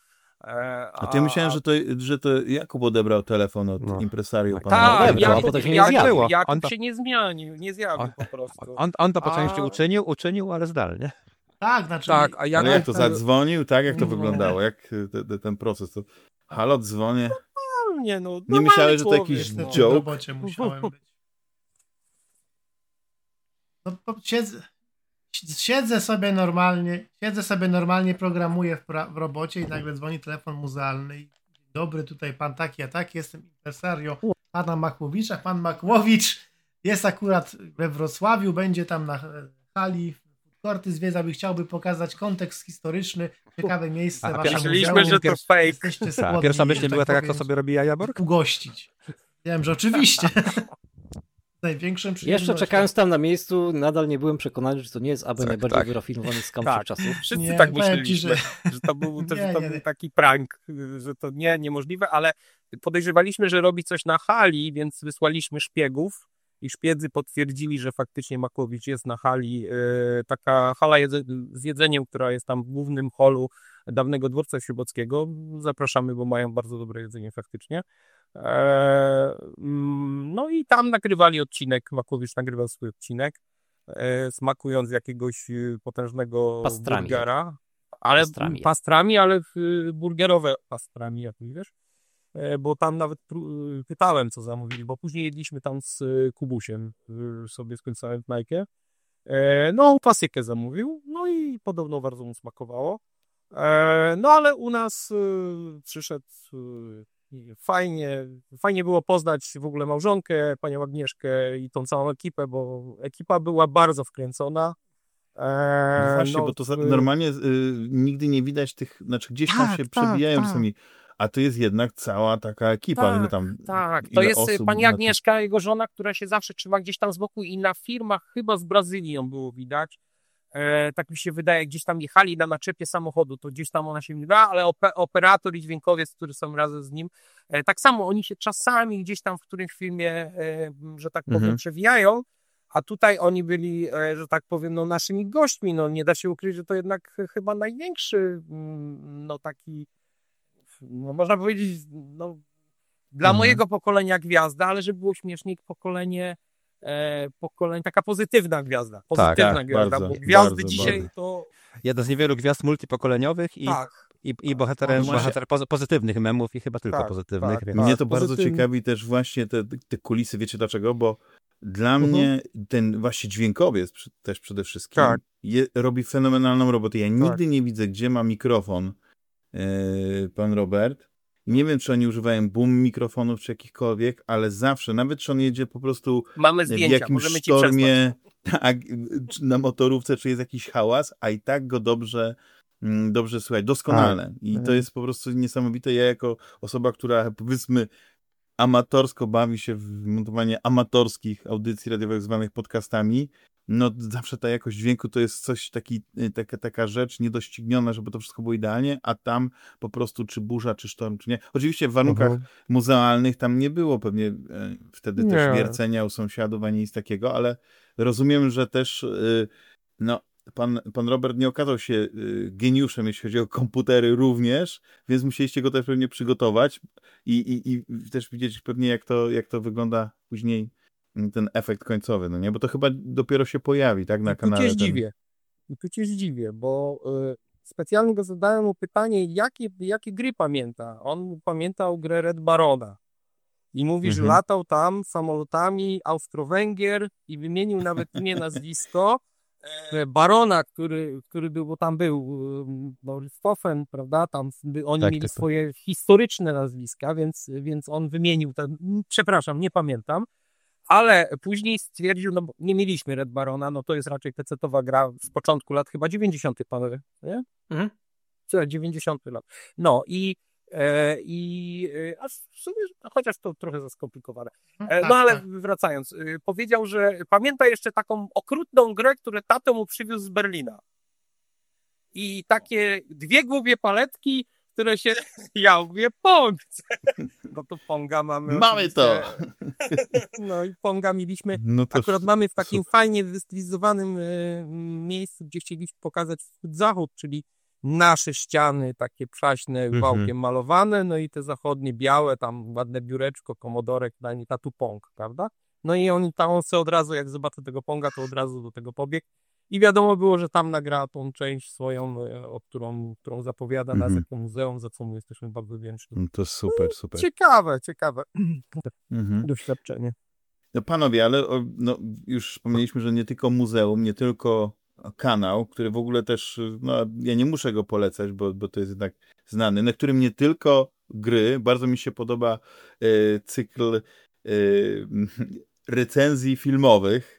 E, A to ja myślałem, że to, że to Jakub odebrał telefon od No. impresario pana Tak, odebrał, Roberta. a Jakub, potem się nie Jakub, zjawił. Jakub On to- się nie zmienił, nie zjawił On- po prostu. On, on to po A- części uczynił, uczynił, ale zdalnie. Tak, znaczy. Tak, a Jakub... Ale jak to zadzwonił, tak? Jak to No. wyglądało? Jak y, te, te, ten proces? To, halo, dzwonię. Nie, no, Nie myślałeś, że to jakiś no. Joke? robocie musiałem być. No, siedzę, siedzę sobie normalnie, siedzę sobie normalnie, programuję w, pra- w robocie i nagle dzwoni telefon muzealny. i, dobry, tutaj pan taki, a taki, jestem impresario pana Makłowicza. Pan Makłowicz jest akurat we Wrocławiu, będzie tam na e, hali Korty zwiedzał i chciałby pokazać kontekst historyczny, ciekawe miejsce, A wasze Myśleliśmy, muzeum. że to fake. Skłonni, pierwsza myśl nie była tak, jak to sobie robi Jajaborg? ugościć. Wiem, że oczywiście. Przyjemnością. Jeszcze czekając tam na miejscu, nadal nie byłem przekonany, że to nie jest aby Tak, najbardziej tak. wyrafinowany skam Tak. wszechczasów. Wszyscy Nie, tak ci, myśleliśmy, że- że... to był, to, że Nie, to nie, był nie. taki prank, że to nie, niemożliwe, ale podejrzewaliśmy, że robi coś na hali, więc wysłaliśmy szpiegów i szpiedzy potwierdzili, że faktycznie Makłowicz jest na hali. E, Taka hala z jedzeniem, która jest tam w głównym holu dawnego dworca Ślubockiego. Zapraszamy, bo mają bardzo dobre jedzenie faktycznie. E, mm, No i tam nagrywali odcinek, Makłowicz nagrywał swój odcinek, e, smakując jakiegoś potężnego Pastrami. burgera. Ale Pastrami. pastrami, ale burgerowe pastrami, jak wiesz. E, Bo tam nawet y, pytałem, co zamówili, bo później jedliśmy tam z y, Kubusiem sobie skończyłem w Nike. E, No, klasykę zamówił, no i podobno bardzo mu smakowało. E, No, ale u nas przyszedł fajnie, fajnie było poznać w ogóle małżonkę, panią Agnieszkę i tą całą ekipę, bo ekipa była bardzo wkręcona. E, No właśnie, no, bo to w- normalnie y, nigdy nie widać tych, znaczy gdzieś tam Tak, się tak, przebijają tak. czasami, a to jest jednak cała taka ekipa, Tak, ile tam, Tak, to jest y, osób pani na Agnieszka, jego żona, która się zawsze trzyma gdzieś tam z boku i na firmach chyba z Brazylii ją było widać. E, tak mi się wydaje, gdzieś tam jechali na naczepie samochodu, to gdzieś tam ona się wyda, ale ope, operator i dźwiękowiec, którzy są razem z nim, e, tak samo oni się czasami gdzieś tam w którymś filmie, e, że tak powiem, Mhm. przewijają, a tutaj oni byli, e, że tak powiem, no naszymi gośćmi, no nie da się ukryć, że to jednak ch- chyba największy, mm, no taki, no można powiedzieć, no dla Mhm. mojego pokolenia gwiazda, ale żeby było śmieszniej, pokolenie, e, pokolenie, taka pozytywna gwiazda. Pozytywna tak, gwiazda, bardzo, bo gwiazdy bardzo, dzisiaj bardzo. to Jedna z niewielu gwiazd multipokoleniowych i, tak. i, i bohaterem, No bohater pozy- pozytywnych memów i chyba tylko Tak, pozytywnych. tak. Mnie tak, to bardzo pozytywnie. ciekawi też właśnie te, te kulisy, wiecie dlaczego? Bo dla Mhm. mnie ten właśnie dźwiękowiec też przede wszystkim Tak. je, robi fenomenalną robotę. Ja nigdy nie widzę, gdzie ma mikrofon pan Robert. Nie wiem, czy oni używają boom mikrofonów, czy jakichkolwiek, ale zawsze, nawet czy on jedzie po prostu Mamy w zdjęcia, jakimś możemy sztormie, tak, na motorówce, czy jest jakiś hałas, a i tak go dobrze, mm, dobrze słychać, doskonale. I to Mhm. jest po prostu niesamowite. Ja jako osoba, która powiedzmy amatorsko bawi się w montowanie amatorskich audycji radiowych zwanych podcastami, no zawsze ta jakość dźwięku to jest coś taki, y, taka, taka rzecz niedościgniona, żeby to wszystko było idealnie, a tam po prostu czy burza, czy sztorm, czy nie. Oczywiście w warunkach Mhm. muzealnych tam nie było pewnie e, wtedy Nie. też wiercenia u sąsiadów, ani nic takiego, ale rozumiem, że też y, no, pan, pan Robert nie okazał się y, geniuszem, jeśli chodzi o komputery również, więc musieliście go też pewnie przygotować i, i, i też widzieć pewnie, jak to, jak to wygląda później ten efekt końcowy, no nie? Bo to chyba dopiero się pojawi, tak, na I tu kanale. cię ten- zdziwię. I tu cię zdziwię, bo y, specjalnie go zadałem mu pytanie, jakie, jakie gry pamięta. On pamiętał grę Red Barona. I mówi, że Mhm. latał tam samolotami Austro-Węgier i wymienił nawet imię, nazwisko e, Barona, który, który był, bo tam był y, no, Richthofen, prawda, tam by, oni Tak, mieli tak, tak. swoje historyczne nazwiska, więc, więc on wymienił ten, przepraszam, nie pamiętam, ale później stwierdził, no bo nie mieliśmy Red Barona, no to jest raczej PC-towa gra z początku lat, chyba 90 panowie, nie? Mhm. Co, 90 lat. No i e, i e, a w sumie, chociaż to trochę za skomplikowane. E, Tak, no ale tak. wracając, y, powiedział, że pamięta jeszcze taką okrutną grę, którą tato mu przywiózł z Berlina. I takie dwie głupie paletki, które się, ja mówię, punkt. No to Ponga mamy. Mamy to! No i Ponga mieliśmy. No to Akurat mamy w takim fajnie wystylizowanym e, miejscu, gdzie chcieliśmy pokazać wschód-zachód, czyli nasze ściany takie przaśne, Mhm. wałkiem malowane, no i te zachodnie białe, tam ładne biureczko, komodorek, danie tatu Pong, prawda? No i on tam on se od razu, jak zobaczył tego Ponga, to od razu do tego pobiegł. I wiadomo było, że tam nagra tą część swoją, e, o którą, którą zapowiada nas Mhm. jako muzeum, za co mu jesteśmy bardzo wdzięczni. No to super, super. Ciekawe, ciekawe Mhm. doświadczenie. No panowie, ale no, już wspomnieliśmy, że nie tylko muzeum, nie tylko kanał, który w ogóle też, no ja nie muszę go polecać, bo, bo to jest jednak znany, na którym nie tylko gry, bardzo mi się podoba e, cykl e, recenzji filmowych,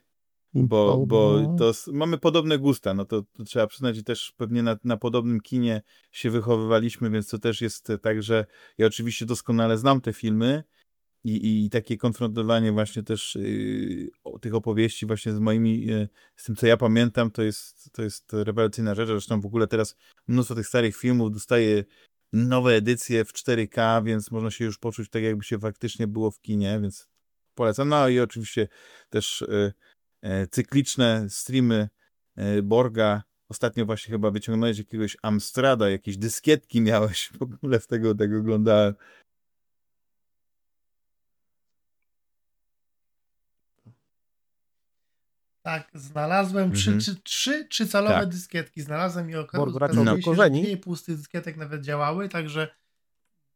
bo, bo to s- mamy podobne gusta, no to, to trzeba przyznać i też pewnie na, na podobnym kinie się wychowywaliśmy, więc to też jest tak, że ja oczywiście doskonale znam te filmy i, i takie konfrontowanie właśnie też yy, tych opowieści właśnie z moimi, yy, z tym co ja pamiętam, to jest, to jest rewelacyjna rzecz, zresztą w ogóle teraz mnóstwo tych starych filmów dostaje nowe edycje w 4K, więc można się już poczuć tak jakby się faktycznie było w kinie, więc polecam. No i oczywiście też yy, cykliczne streamy e, Borga. Ostatnio właśnie chyba wyciągnąłeś jakiegoś Amstrada, jakieś dyskietki miałeś, w ogóle w tego, tego oglądałem. Tak, znalazłem trzy, Mhm. trzy, trzy trzycalowe Tak. dyskietki. Znalazłem i oka- Borg raczej okazuje do się, że korzeni. dwie pustych dyskietek nawet działały, także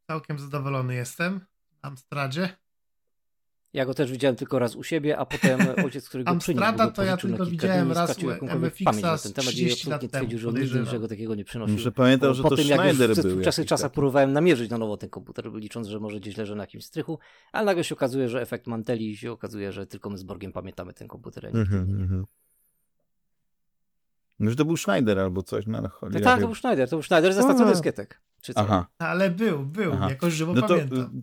całkiem zadowolony jestem. w Amstradzie. Ja go też widziałem tylko raz u siebie, a potem ojciec, który go przyniósł, Amstrada to ja na tylko widziałem raz u MFX-a pamięć na z ten temat i 30 lat absolutnie temu, twierdził, że on nigdy niczego takiego nie przynosił. Muszę pamiętał, że po to tym, jak Schneider już był. w czasach taki. próbowałem namierzyć na nowo ten komputer, licząc, że może gdzieś leży na jakimś strychu, ale nagle się okazuje, że efekt manteli i się okazuje, że tylko my z Borgiem pamiętamy ten komputer. Mhm, mhm. No, że to był Schneider albo coś, no ale Tak, tak, to był Schneider, to był Schneider ze stacją dyskietek. Czy co? Aha, Ale był, był, Aha. jakoś żywo no to pamiętam.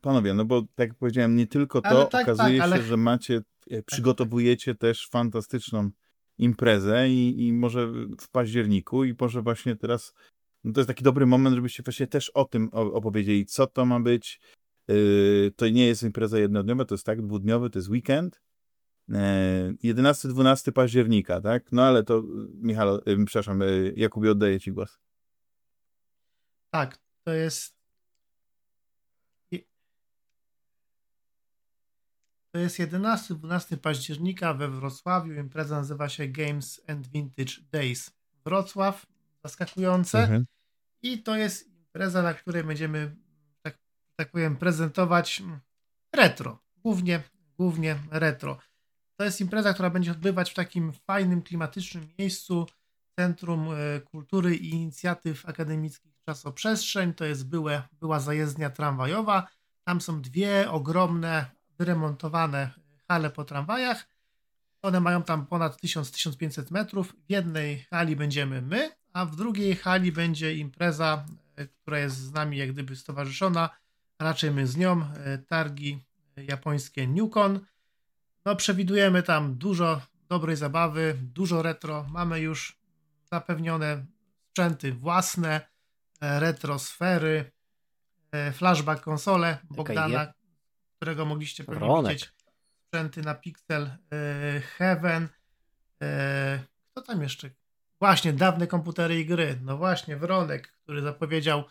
Panowie, no bo tak jak powiedziałem, nie tylko to, tak, okazuje tak, się, ale- że macie, e, przygotowujecie też fantastyczną imprezę i, i może w październiku i może właśnie teraz, no to jest taki dobry moment, żebyście właśnie też o tym opowiedzieli, co to ma być. Yy, to nie jest impreza jednodniowa, to jest tak, dwudniowy, to jest weekend. Yy, 11-12 października, tak? No ale to, Michał, przepraszam, Jakubie, oddaję ci głos. Tak, to jest. To jest 11-12 października we Wrocławiu. Impreza nazywa się Games and Vintage Days Wrocław. Zaskakujące. Mhm. I to jest impreza, na której będziemy, tak, tak powiem, prezentować retro. Głównie, głównie retro. To jest impreza, która będzie odbywać w takim fajnym, klimatycznym miejscu. Centrum e, Kultury i Inicjatyw Akademickich Czasoprzestrzeń. To jest byłe, była zajezdnia tramwajowa. Tam są dwie ogromne, wyremontowane hale po tramwajach. One mają tam ponad 1000-1500 metrów. W jednej hali będziemy my, a w drugiej hali będzie impreza, e, która jest z nami jak gdyby stowarzyszona. Raczej my z nią. e, Targi japońskie Newcon. No, przewidujemy tam dużo dobrej zabawy, dużo retro. Mamy już zapewnione sprzęty własne, e, retro sfery, e, flashback konsole Bogdana, którego mogliście pewnie Wronek. widzieć. Sprzęty na Pixel e, Heaven. E, Kto tam jeszcze? Właśnie, dawne komputery i gry. No właśnie, Wronek, który zapowiedział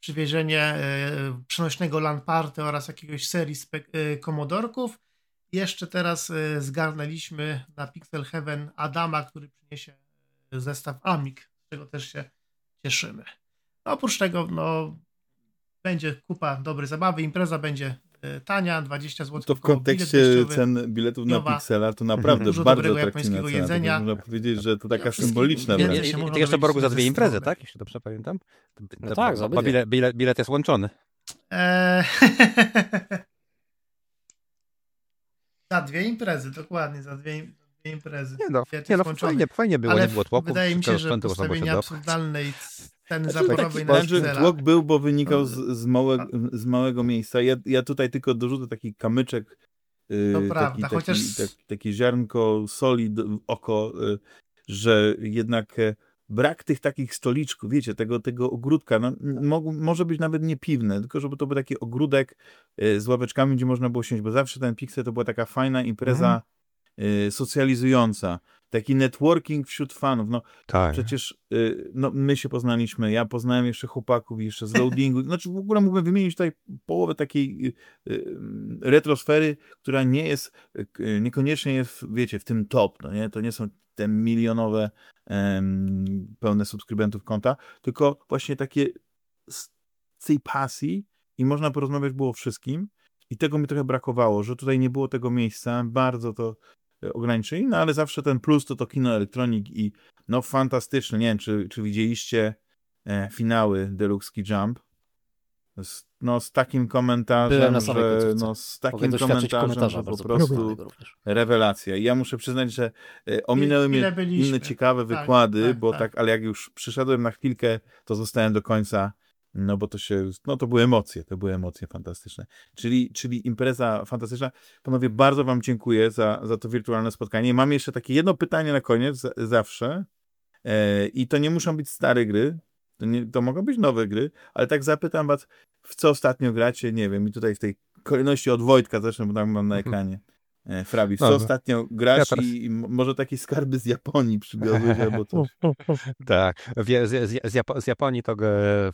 przywiezienie e, przenośnego LAN party oraz jakiegoś serii komodorków. Jeszcze teraz zgarnęliśmy na Pixel Heaven Adama, który przyniesie zestaw Amig, z czego też się cieszymy. No, oprócz tego no, będzie kupa dobrej zabawy, impreza będzie tania, 20 zł. To w kontekście bilet cen biletów na. Pixela to naprawdę Dużo bardzo dobrego atrakcyjna japońskiego cena. Jedzenia. Można powiedzieć, że to taka symboliczna wręcz. I, i jeszcze Borgu za dwie imprezy, tak? Jeśli dobrze pamiętam. To- No to- tak, za bilet, bilet, bilet jest łączony. Eee, za dwie imprezy, dokładnie, za dwie, dwie imprezy. Nie no, nie no fajnie, fajnie było, Ale nie było tłoku. wydaje mi się, że postawienie absurdalnej ceny Znaczy, Andrzej, Excela. tłok był, bo wynikał z, z, małe, z małego miejsca. Ja, ja tutaj tylko dorzucę taki kamyczek, yy, To taki, prawda, taki, chociaż- taki, takie ziarnko soli w oko, yy, że jednak e, brak tych takich stoliczków, wiecie, tego, tego ogródka, no, mo, może być nawet nie piwne, tylko żeby to był taki ogródek y, z ławeczkami, gdzie można było siąść, bo zawsze ten Pixel to była taka fajna impreza y, socjalizująca, taki networking wśród fanów, no Tak. przecież y, no, my się poznaliśmy, ja poznałem jeszcze chłopaków jeszcze z loadingu, znaczy w ogóle mógłbym wymienić tutaj połowę takiej y, y, retrosfery, która nie jest, y, niekoniecznie jest, wiecie, w tym top, no nie, to nie są te milionowe pełne subskrybentów konta, tylko właśnie takie z tej pasji i można porozmawiać było o wszystkim. I tego mi trochę brakowało, że tutaj nie było tego miejsca, bardzo to ograniczyli, no ale zawsze ten plus to to kino elektronik i no fantastyczne, nie wiem, czy, czy widzieliście e, finały Deluxe Jump, z, no z takim komentarzem, że no z takim komentarzem, że po prostu rewelacja. I ja muszę przyznać, że e, ominęły mnie byliśmy. inne ciekawe Tak, wykłady, tak, bo tak. tak. ale jak już przyszedłem na chwilkę, to zostałem do końca, no bo to się, no to były emocje, to były emocje fantastyczne. Czyli, czyli impreza fantastyczna. Panowie, bardzo wam dziękuję za, za to wirtualne spotkanie. Mam jeszcze takie jedno pytanie na koniec, zawsze. E, I to nie muszą być stare gry, to, nie, to mogą być nowe gry, ale tak zapytam was, w co ostatnio gracie, nie wiem, i tutaj w tej kolejności od Wojtka zresztą, bo tam mam na ekranie. E, Frabi, w co ostatnio grasz Ja teraz- i, może takie skarby z Japonii przywiozłeś albo coś. Tak. Z, z, z, Japo- z Japonii to e,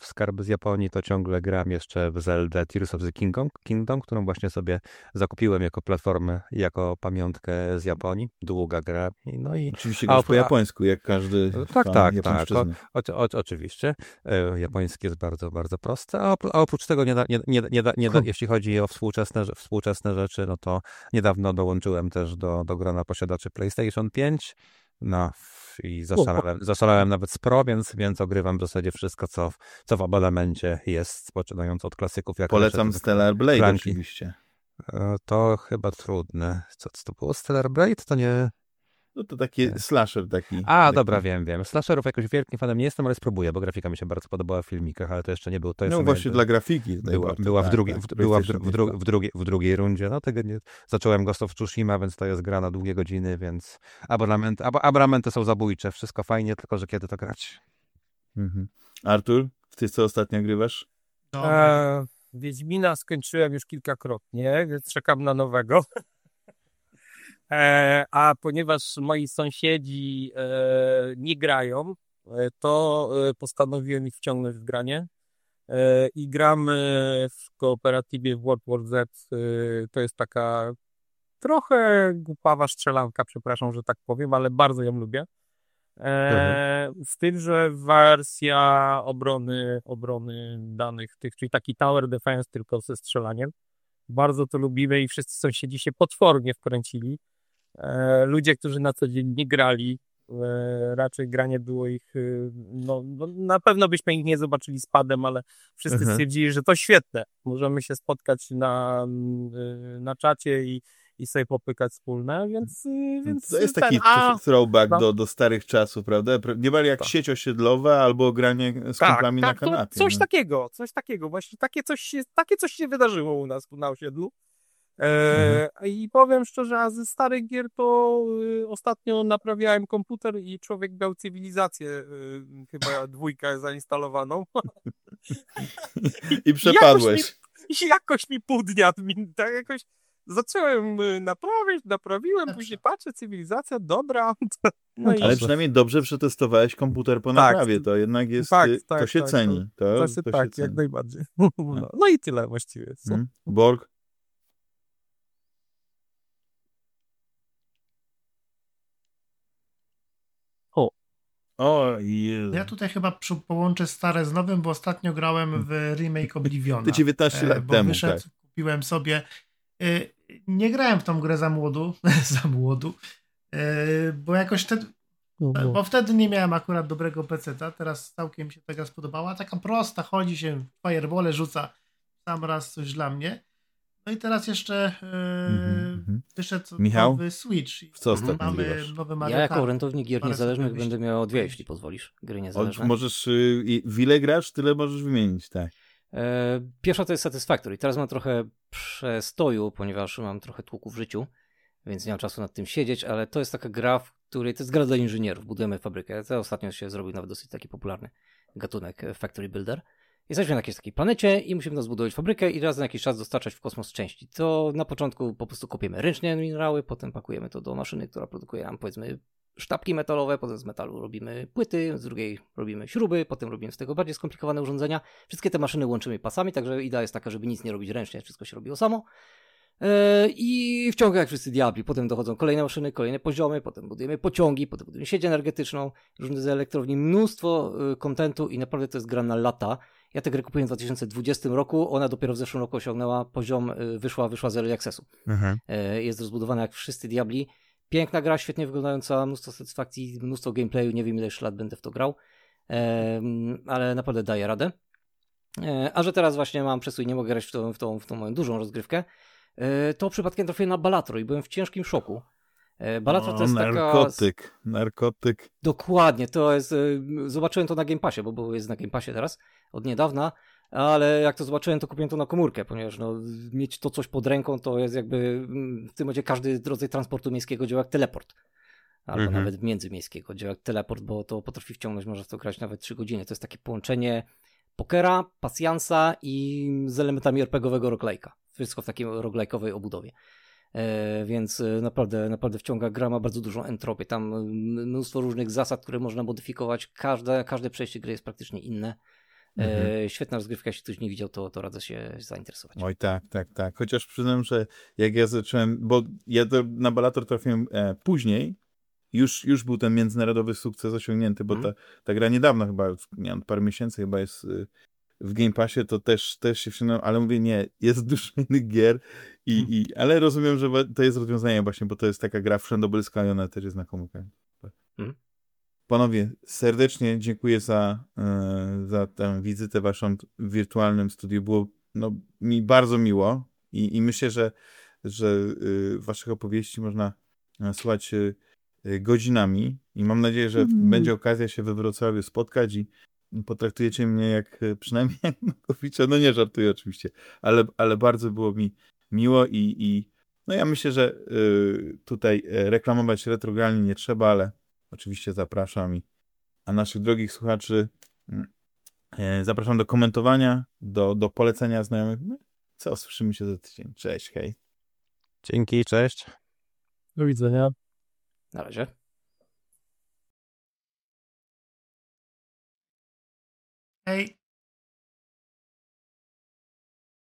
w skarby z Japonii to ciągle gram jeszcze w Zelda Tears of the Kingdom, Kingdom, którą właśnie sobie zakupiłem jako platformę, jako pamiątkę z Japonii. Długa gra. No i Oczywiście grasz po japońsku, jak każdy Tak, fan tak, tak. japońszczyzny. O, o, oczywiście. E, Japoński jest bardzo, bardzo proste, a, opr- a oprócz tego, nie da, nie, nie, nie, da, da, jeśli chodzi o współczesne, współczesne rzeczy, no to niedawno dołączyłem też do, do grona posiadaczy PlayStation 5 no, i zaszalałem, zaszalałem nawet z Pro, więc, więc ogrywam w zasadzie wszystko, co, w- co w abonamencie jest, poczynając od klasyków. Jak Polecam Stellar Blade oczywiście. E, To chyba trudne. Co, co to było? Stellar Blade? To nie... No to taki slasher taki. A, taki. dobra, wiem, wiem. Slasherów jakoś wielkim fanem nie jestem, ale spróbuję, bo grafika mi się bardzo podobała w filmikach, ale to jeszcze nie był. To No nie- właśnie dla grafiki. była, w tak, drugi, tak, w, była w, dru- PlayStation w, dru- pięć, w, drugiej, w drugiej rundzie. No tego nie, zacząłem Ghost of Tsushima, więc to jest gra na długie godziny, więc abonament, ab, abonamenty są zabójcze. Wszystko fajnie, tylko że kiedy to grać? tak. Mhm. Artur, ty co ostatnio grywasz? No, E, Wiedźmina skończyłem już kilkakrotnie, więc czekam na nowego. E, a ponieważ moi sąsiedzi e, nie grają, e, to postanowiłem ich wciągnąć w granie. I gram e, w kooperatywie w World War Z. To jest taka trochę głupawa strzelanka, przepraszam, że tak powiem, ale bardzo ją lubię. E, z tym, że wersja obrony, obrony danych tych, czyli taki tower defense tylko ze strzelaniem. Bardzo to lubimy i wszyscy sąsiedzi się potwornie wkręcili. E, ludzie, którzy na co dzień nie grali, e, raczej granie było ich, e, no, no na pewno byśmy ich nie zobaczyli z padem, ale wszyscy Mhm. stwierdzili, że to świetne. Możemy się spotkać na, mm, e, na czacie i, i sobie popykać wspólne, więc, e, więc To jest ten, taki a, throwback no. do, do starych czasów, prawda? Pra- Niemal jak Tak. sieć osiedlowa albo granie z kumplami na to kanapie. coś no. takiego, coś takiego, właśnie takie coś, się, takie coś się wydarzyło u nas na osiedlu. E, I powiem szczerze, a ze starych gier to y, ostatnio naprawiałem komputer i człowiek miał cywilizację, y, chyba dwójkę zainstalowaną. I przepadłeś. I jakoś mi pół dnia, mi- tak jakoś zacząłem y, naprawiać, naprawiłem, Dobrze. później patrzę, cywilizacja, dobra. No i Ale przynajmniej dobrze przetestowałeś komputer po Tak. naprawie. To jednak jest, Tak, y, to tak, się tak, ceni. To, to to się tak, ceni. jak najbardziej. No, no i tyle właściwie. Mhm. Borg? O, Jezu. Ja tutaj chyba połączę stare z nowym, bo ostatnio grałem w remake Obliviona. Ty 19 E, lat bo temu, wyszedł, tak. kupiłem sobie. e, Nie grałem w tą grę za młodu, za młodu, e, bo jakoś wtedy, bo wtedy nie miałem akurat dobrego peceta, teraz całkiem się taka spodobała. Taka prosta, chodzi się, firebole rzuca sam raz coś dla mnie. No i teraz jeszcze mhm. wyszedł Michał? nowy Switch. W co Mhm. ostatnio Mamy grywasz? nowy Mario Ja jako orędownik gier Parę niezależnych będę miał dwie, jeśli pozwolisz. Gry O, niezależne. możesz, y, i- w ile grasz, tyle możesz wymienić, tak. E, Pierwsza to jest Satisfactory. Teraz mam trochę przestoju, ponieważ mam trochę tłuku w życiu, więc nie mam czasu nad tym siedzieć, ale to jest taka gra, w który to jest gra dla inżynierów. Budujemy fabrykę. To ostatnio się zrobił nawet dosyć taki popularny gatunek e, Factory Builder. Jesteśmy na jakiejś takiej planecie i musimy zbudować fabrykę i raz na jakiś czas dostarczać w kosmos części. To na początku po prostu kopiemy ręcznie minerały, potem pakujemy to do maszyny, która produkuje nam powiedzmy sztabki metalowe, potem z metalu robimy płyty, z drugiej robimy śruby, potem robimy z tego bardziej skomplikowane urządzenia. Wszystkie te maszyny łączymy pasami, także idea jest taka, żeby nic nie robić ręcznie, wszystko się robiło samo. E, I wciąga jak wszyscy diabli. Potem dochodzą kolejne maszyny, kolejne poziomy, potem budujemy pociągi, potem budujemy sieć energetyczną, różne z elektrowni, mnóstwo e, kontentu i naprawdę to jest gra na lata. Ja tę grę kupiłem w 2020 roku, ona dopiero w zeszłym roku osiągnęła poziom, e, wyszła, wyszła z Early Accessu. Mhm. Jest rozbudowana jak wszyscy diabli. Piękna gra, świetnie wyglądająca, mnóstwo satysfakcji, mnóstwo gameplayu, nie wiem ile jeszcze lat będę w to grał, ale naprawdę daje radę. A że teraz właśnie mam przestój, nie mogę grać w tą, w tą, w tą moją dużą rozgrywkę, E, to przypadkiem trafiłem na Balatro i byłem w ciężkim szoku. E, Balatro to jest narkotyk, taka... narkotyk. Dokładnie, to jest... E, zobaczyłem to na Game Passie, bo, bo jest na Game Passie teraz, od niedawna, ale jak to zobaczyłem, to kupiłem to na komórkę, ponieważ no, mieć to coś pod ręką to jest jakby w tym momencie każdy rodzaj transportu miejskiego działa jak teleport. Albo mhm. nawet międzymiejskiego działa jak teleport, bo to potrafi wciągnąć, można w to grać nawet 3 godziny. To jest takie połączenie pokera, pasjansa i z elementami RPGowego roguelike'a wszystko w takiej roguelike'owej obudowie. E, więc e, naprawdę, naprawdę wciąga gra, ma bardzo dużą entropię. Tam mnóstwo różnych zasad, które można modyfikować. Każde, każde przejście gry jest praktycznie inne. E, mhm. świetna rozgrywka, jeśli ktoś nie widział, to, to radzę się zainteresować. Oj tak, tak, tak. Chociaż przyznam, że jak ja zacząłem, bo ja na Balator trafiłem e, później, już, już był ten międzynarodowy sukces osiągnięty, bo mhm. ta, ta gra niedawno chyba, nie wiem, parę miesięcy chyba jest w Game Passie, to też, też się wsiągnąłem, ale mówię, nie, jest dużo innych gier, i, hmm. i, ale rozumiem, że to jest rozwiązanie właśnie, bo to jest taka gra wszędobylska i ona też jest na komórkach. Hmm. Panowie, serdecznie dziękuję za, e, za tę wizytę waszą w wirtualnym studiu. Było no, mi bardzo miło i, i myślę, że, że y, waszych opowieści można e, słuchać y, godzinami i mam nadzieję, że mm. będzie okazja się we Wrocławiu spotkać i potraktujecie mnie jak e, przynajmniej jak Makowicza. No nie żartuję oczywiście, ale, ale bardzo było mi miło i, i no ja myślę, że y, tutaj e, reklamować retrogralnie nie trzeba, ale oczywiście zapraszam i a naszych drogich słuchaczy y, zapraszam do komentowania, do, do polecenia znajomych. No, co, słyszymy się za tydzień. Cześć, hej. Dzięki, cześć. Do widzenia. Na razie. Hey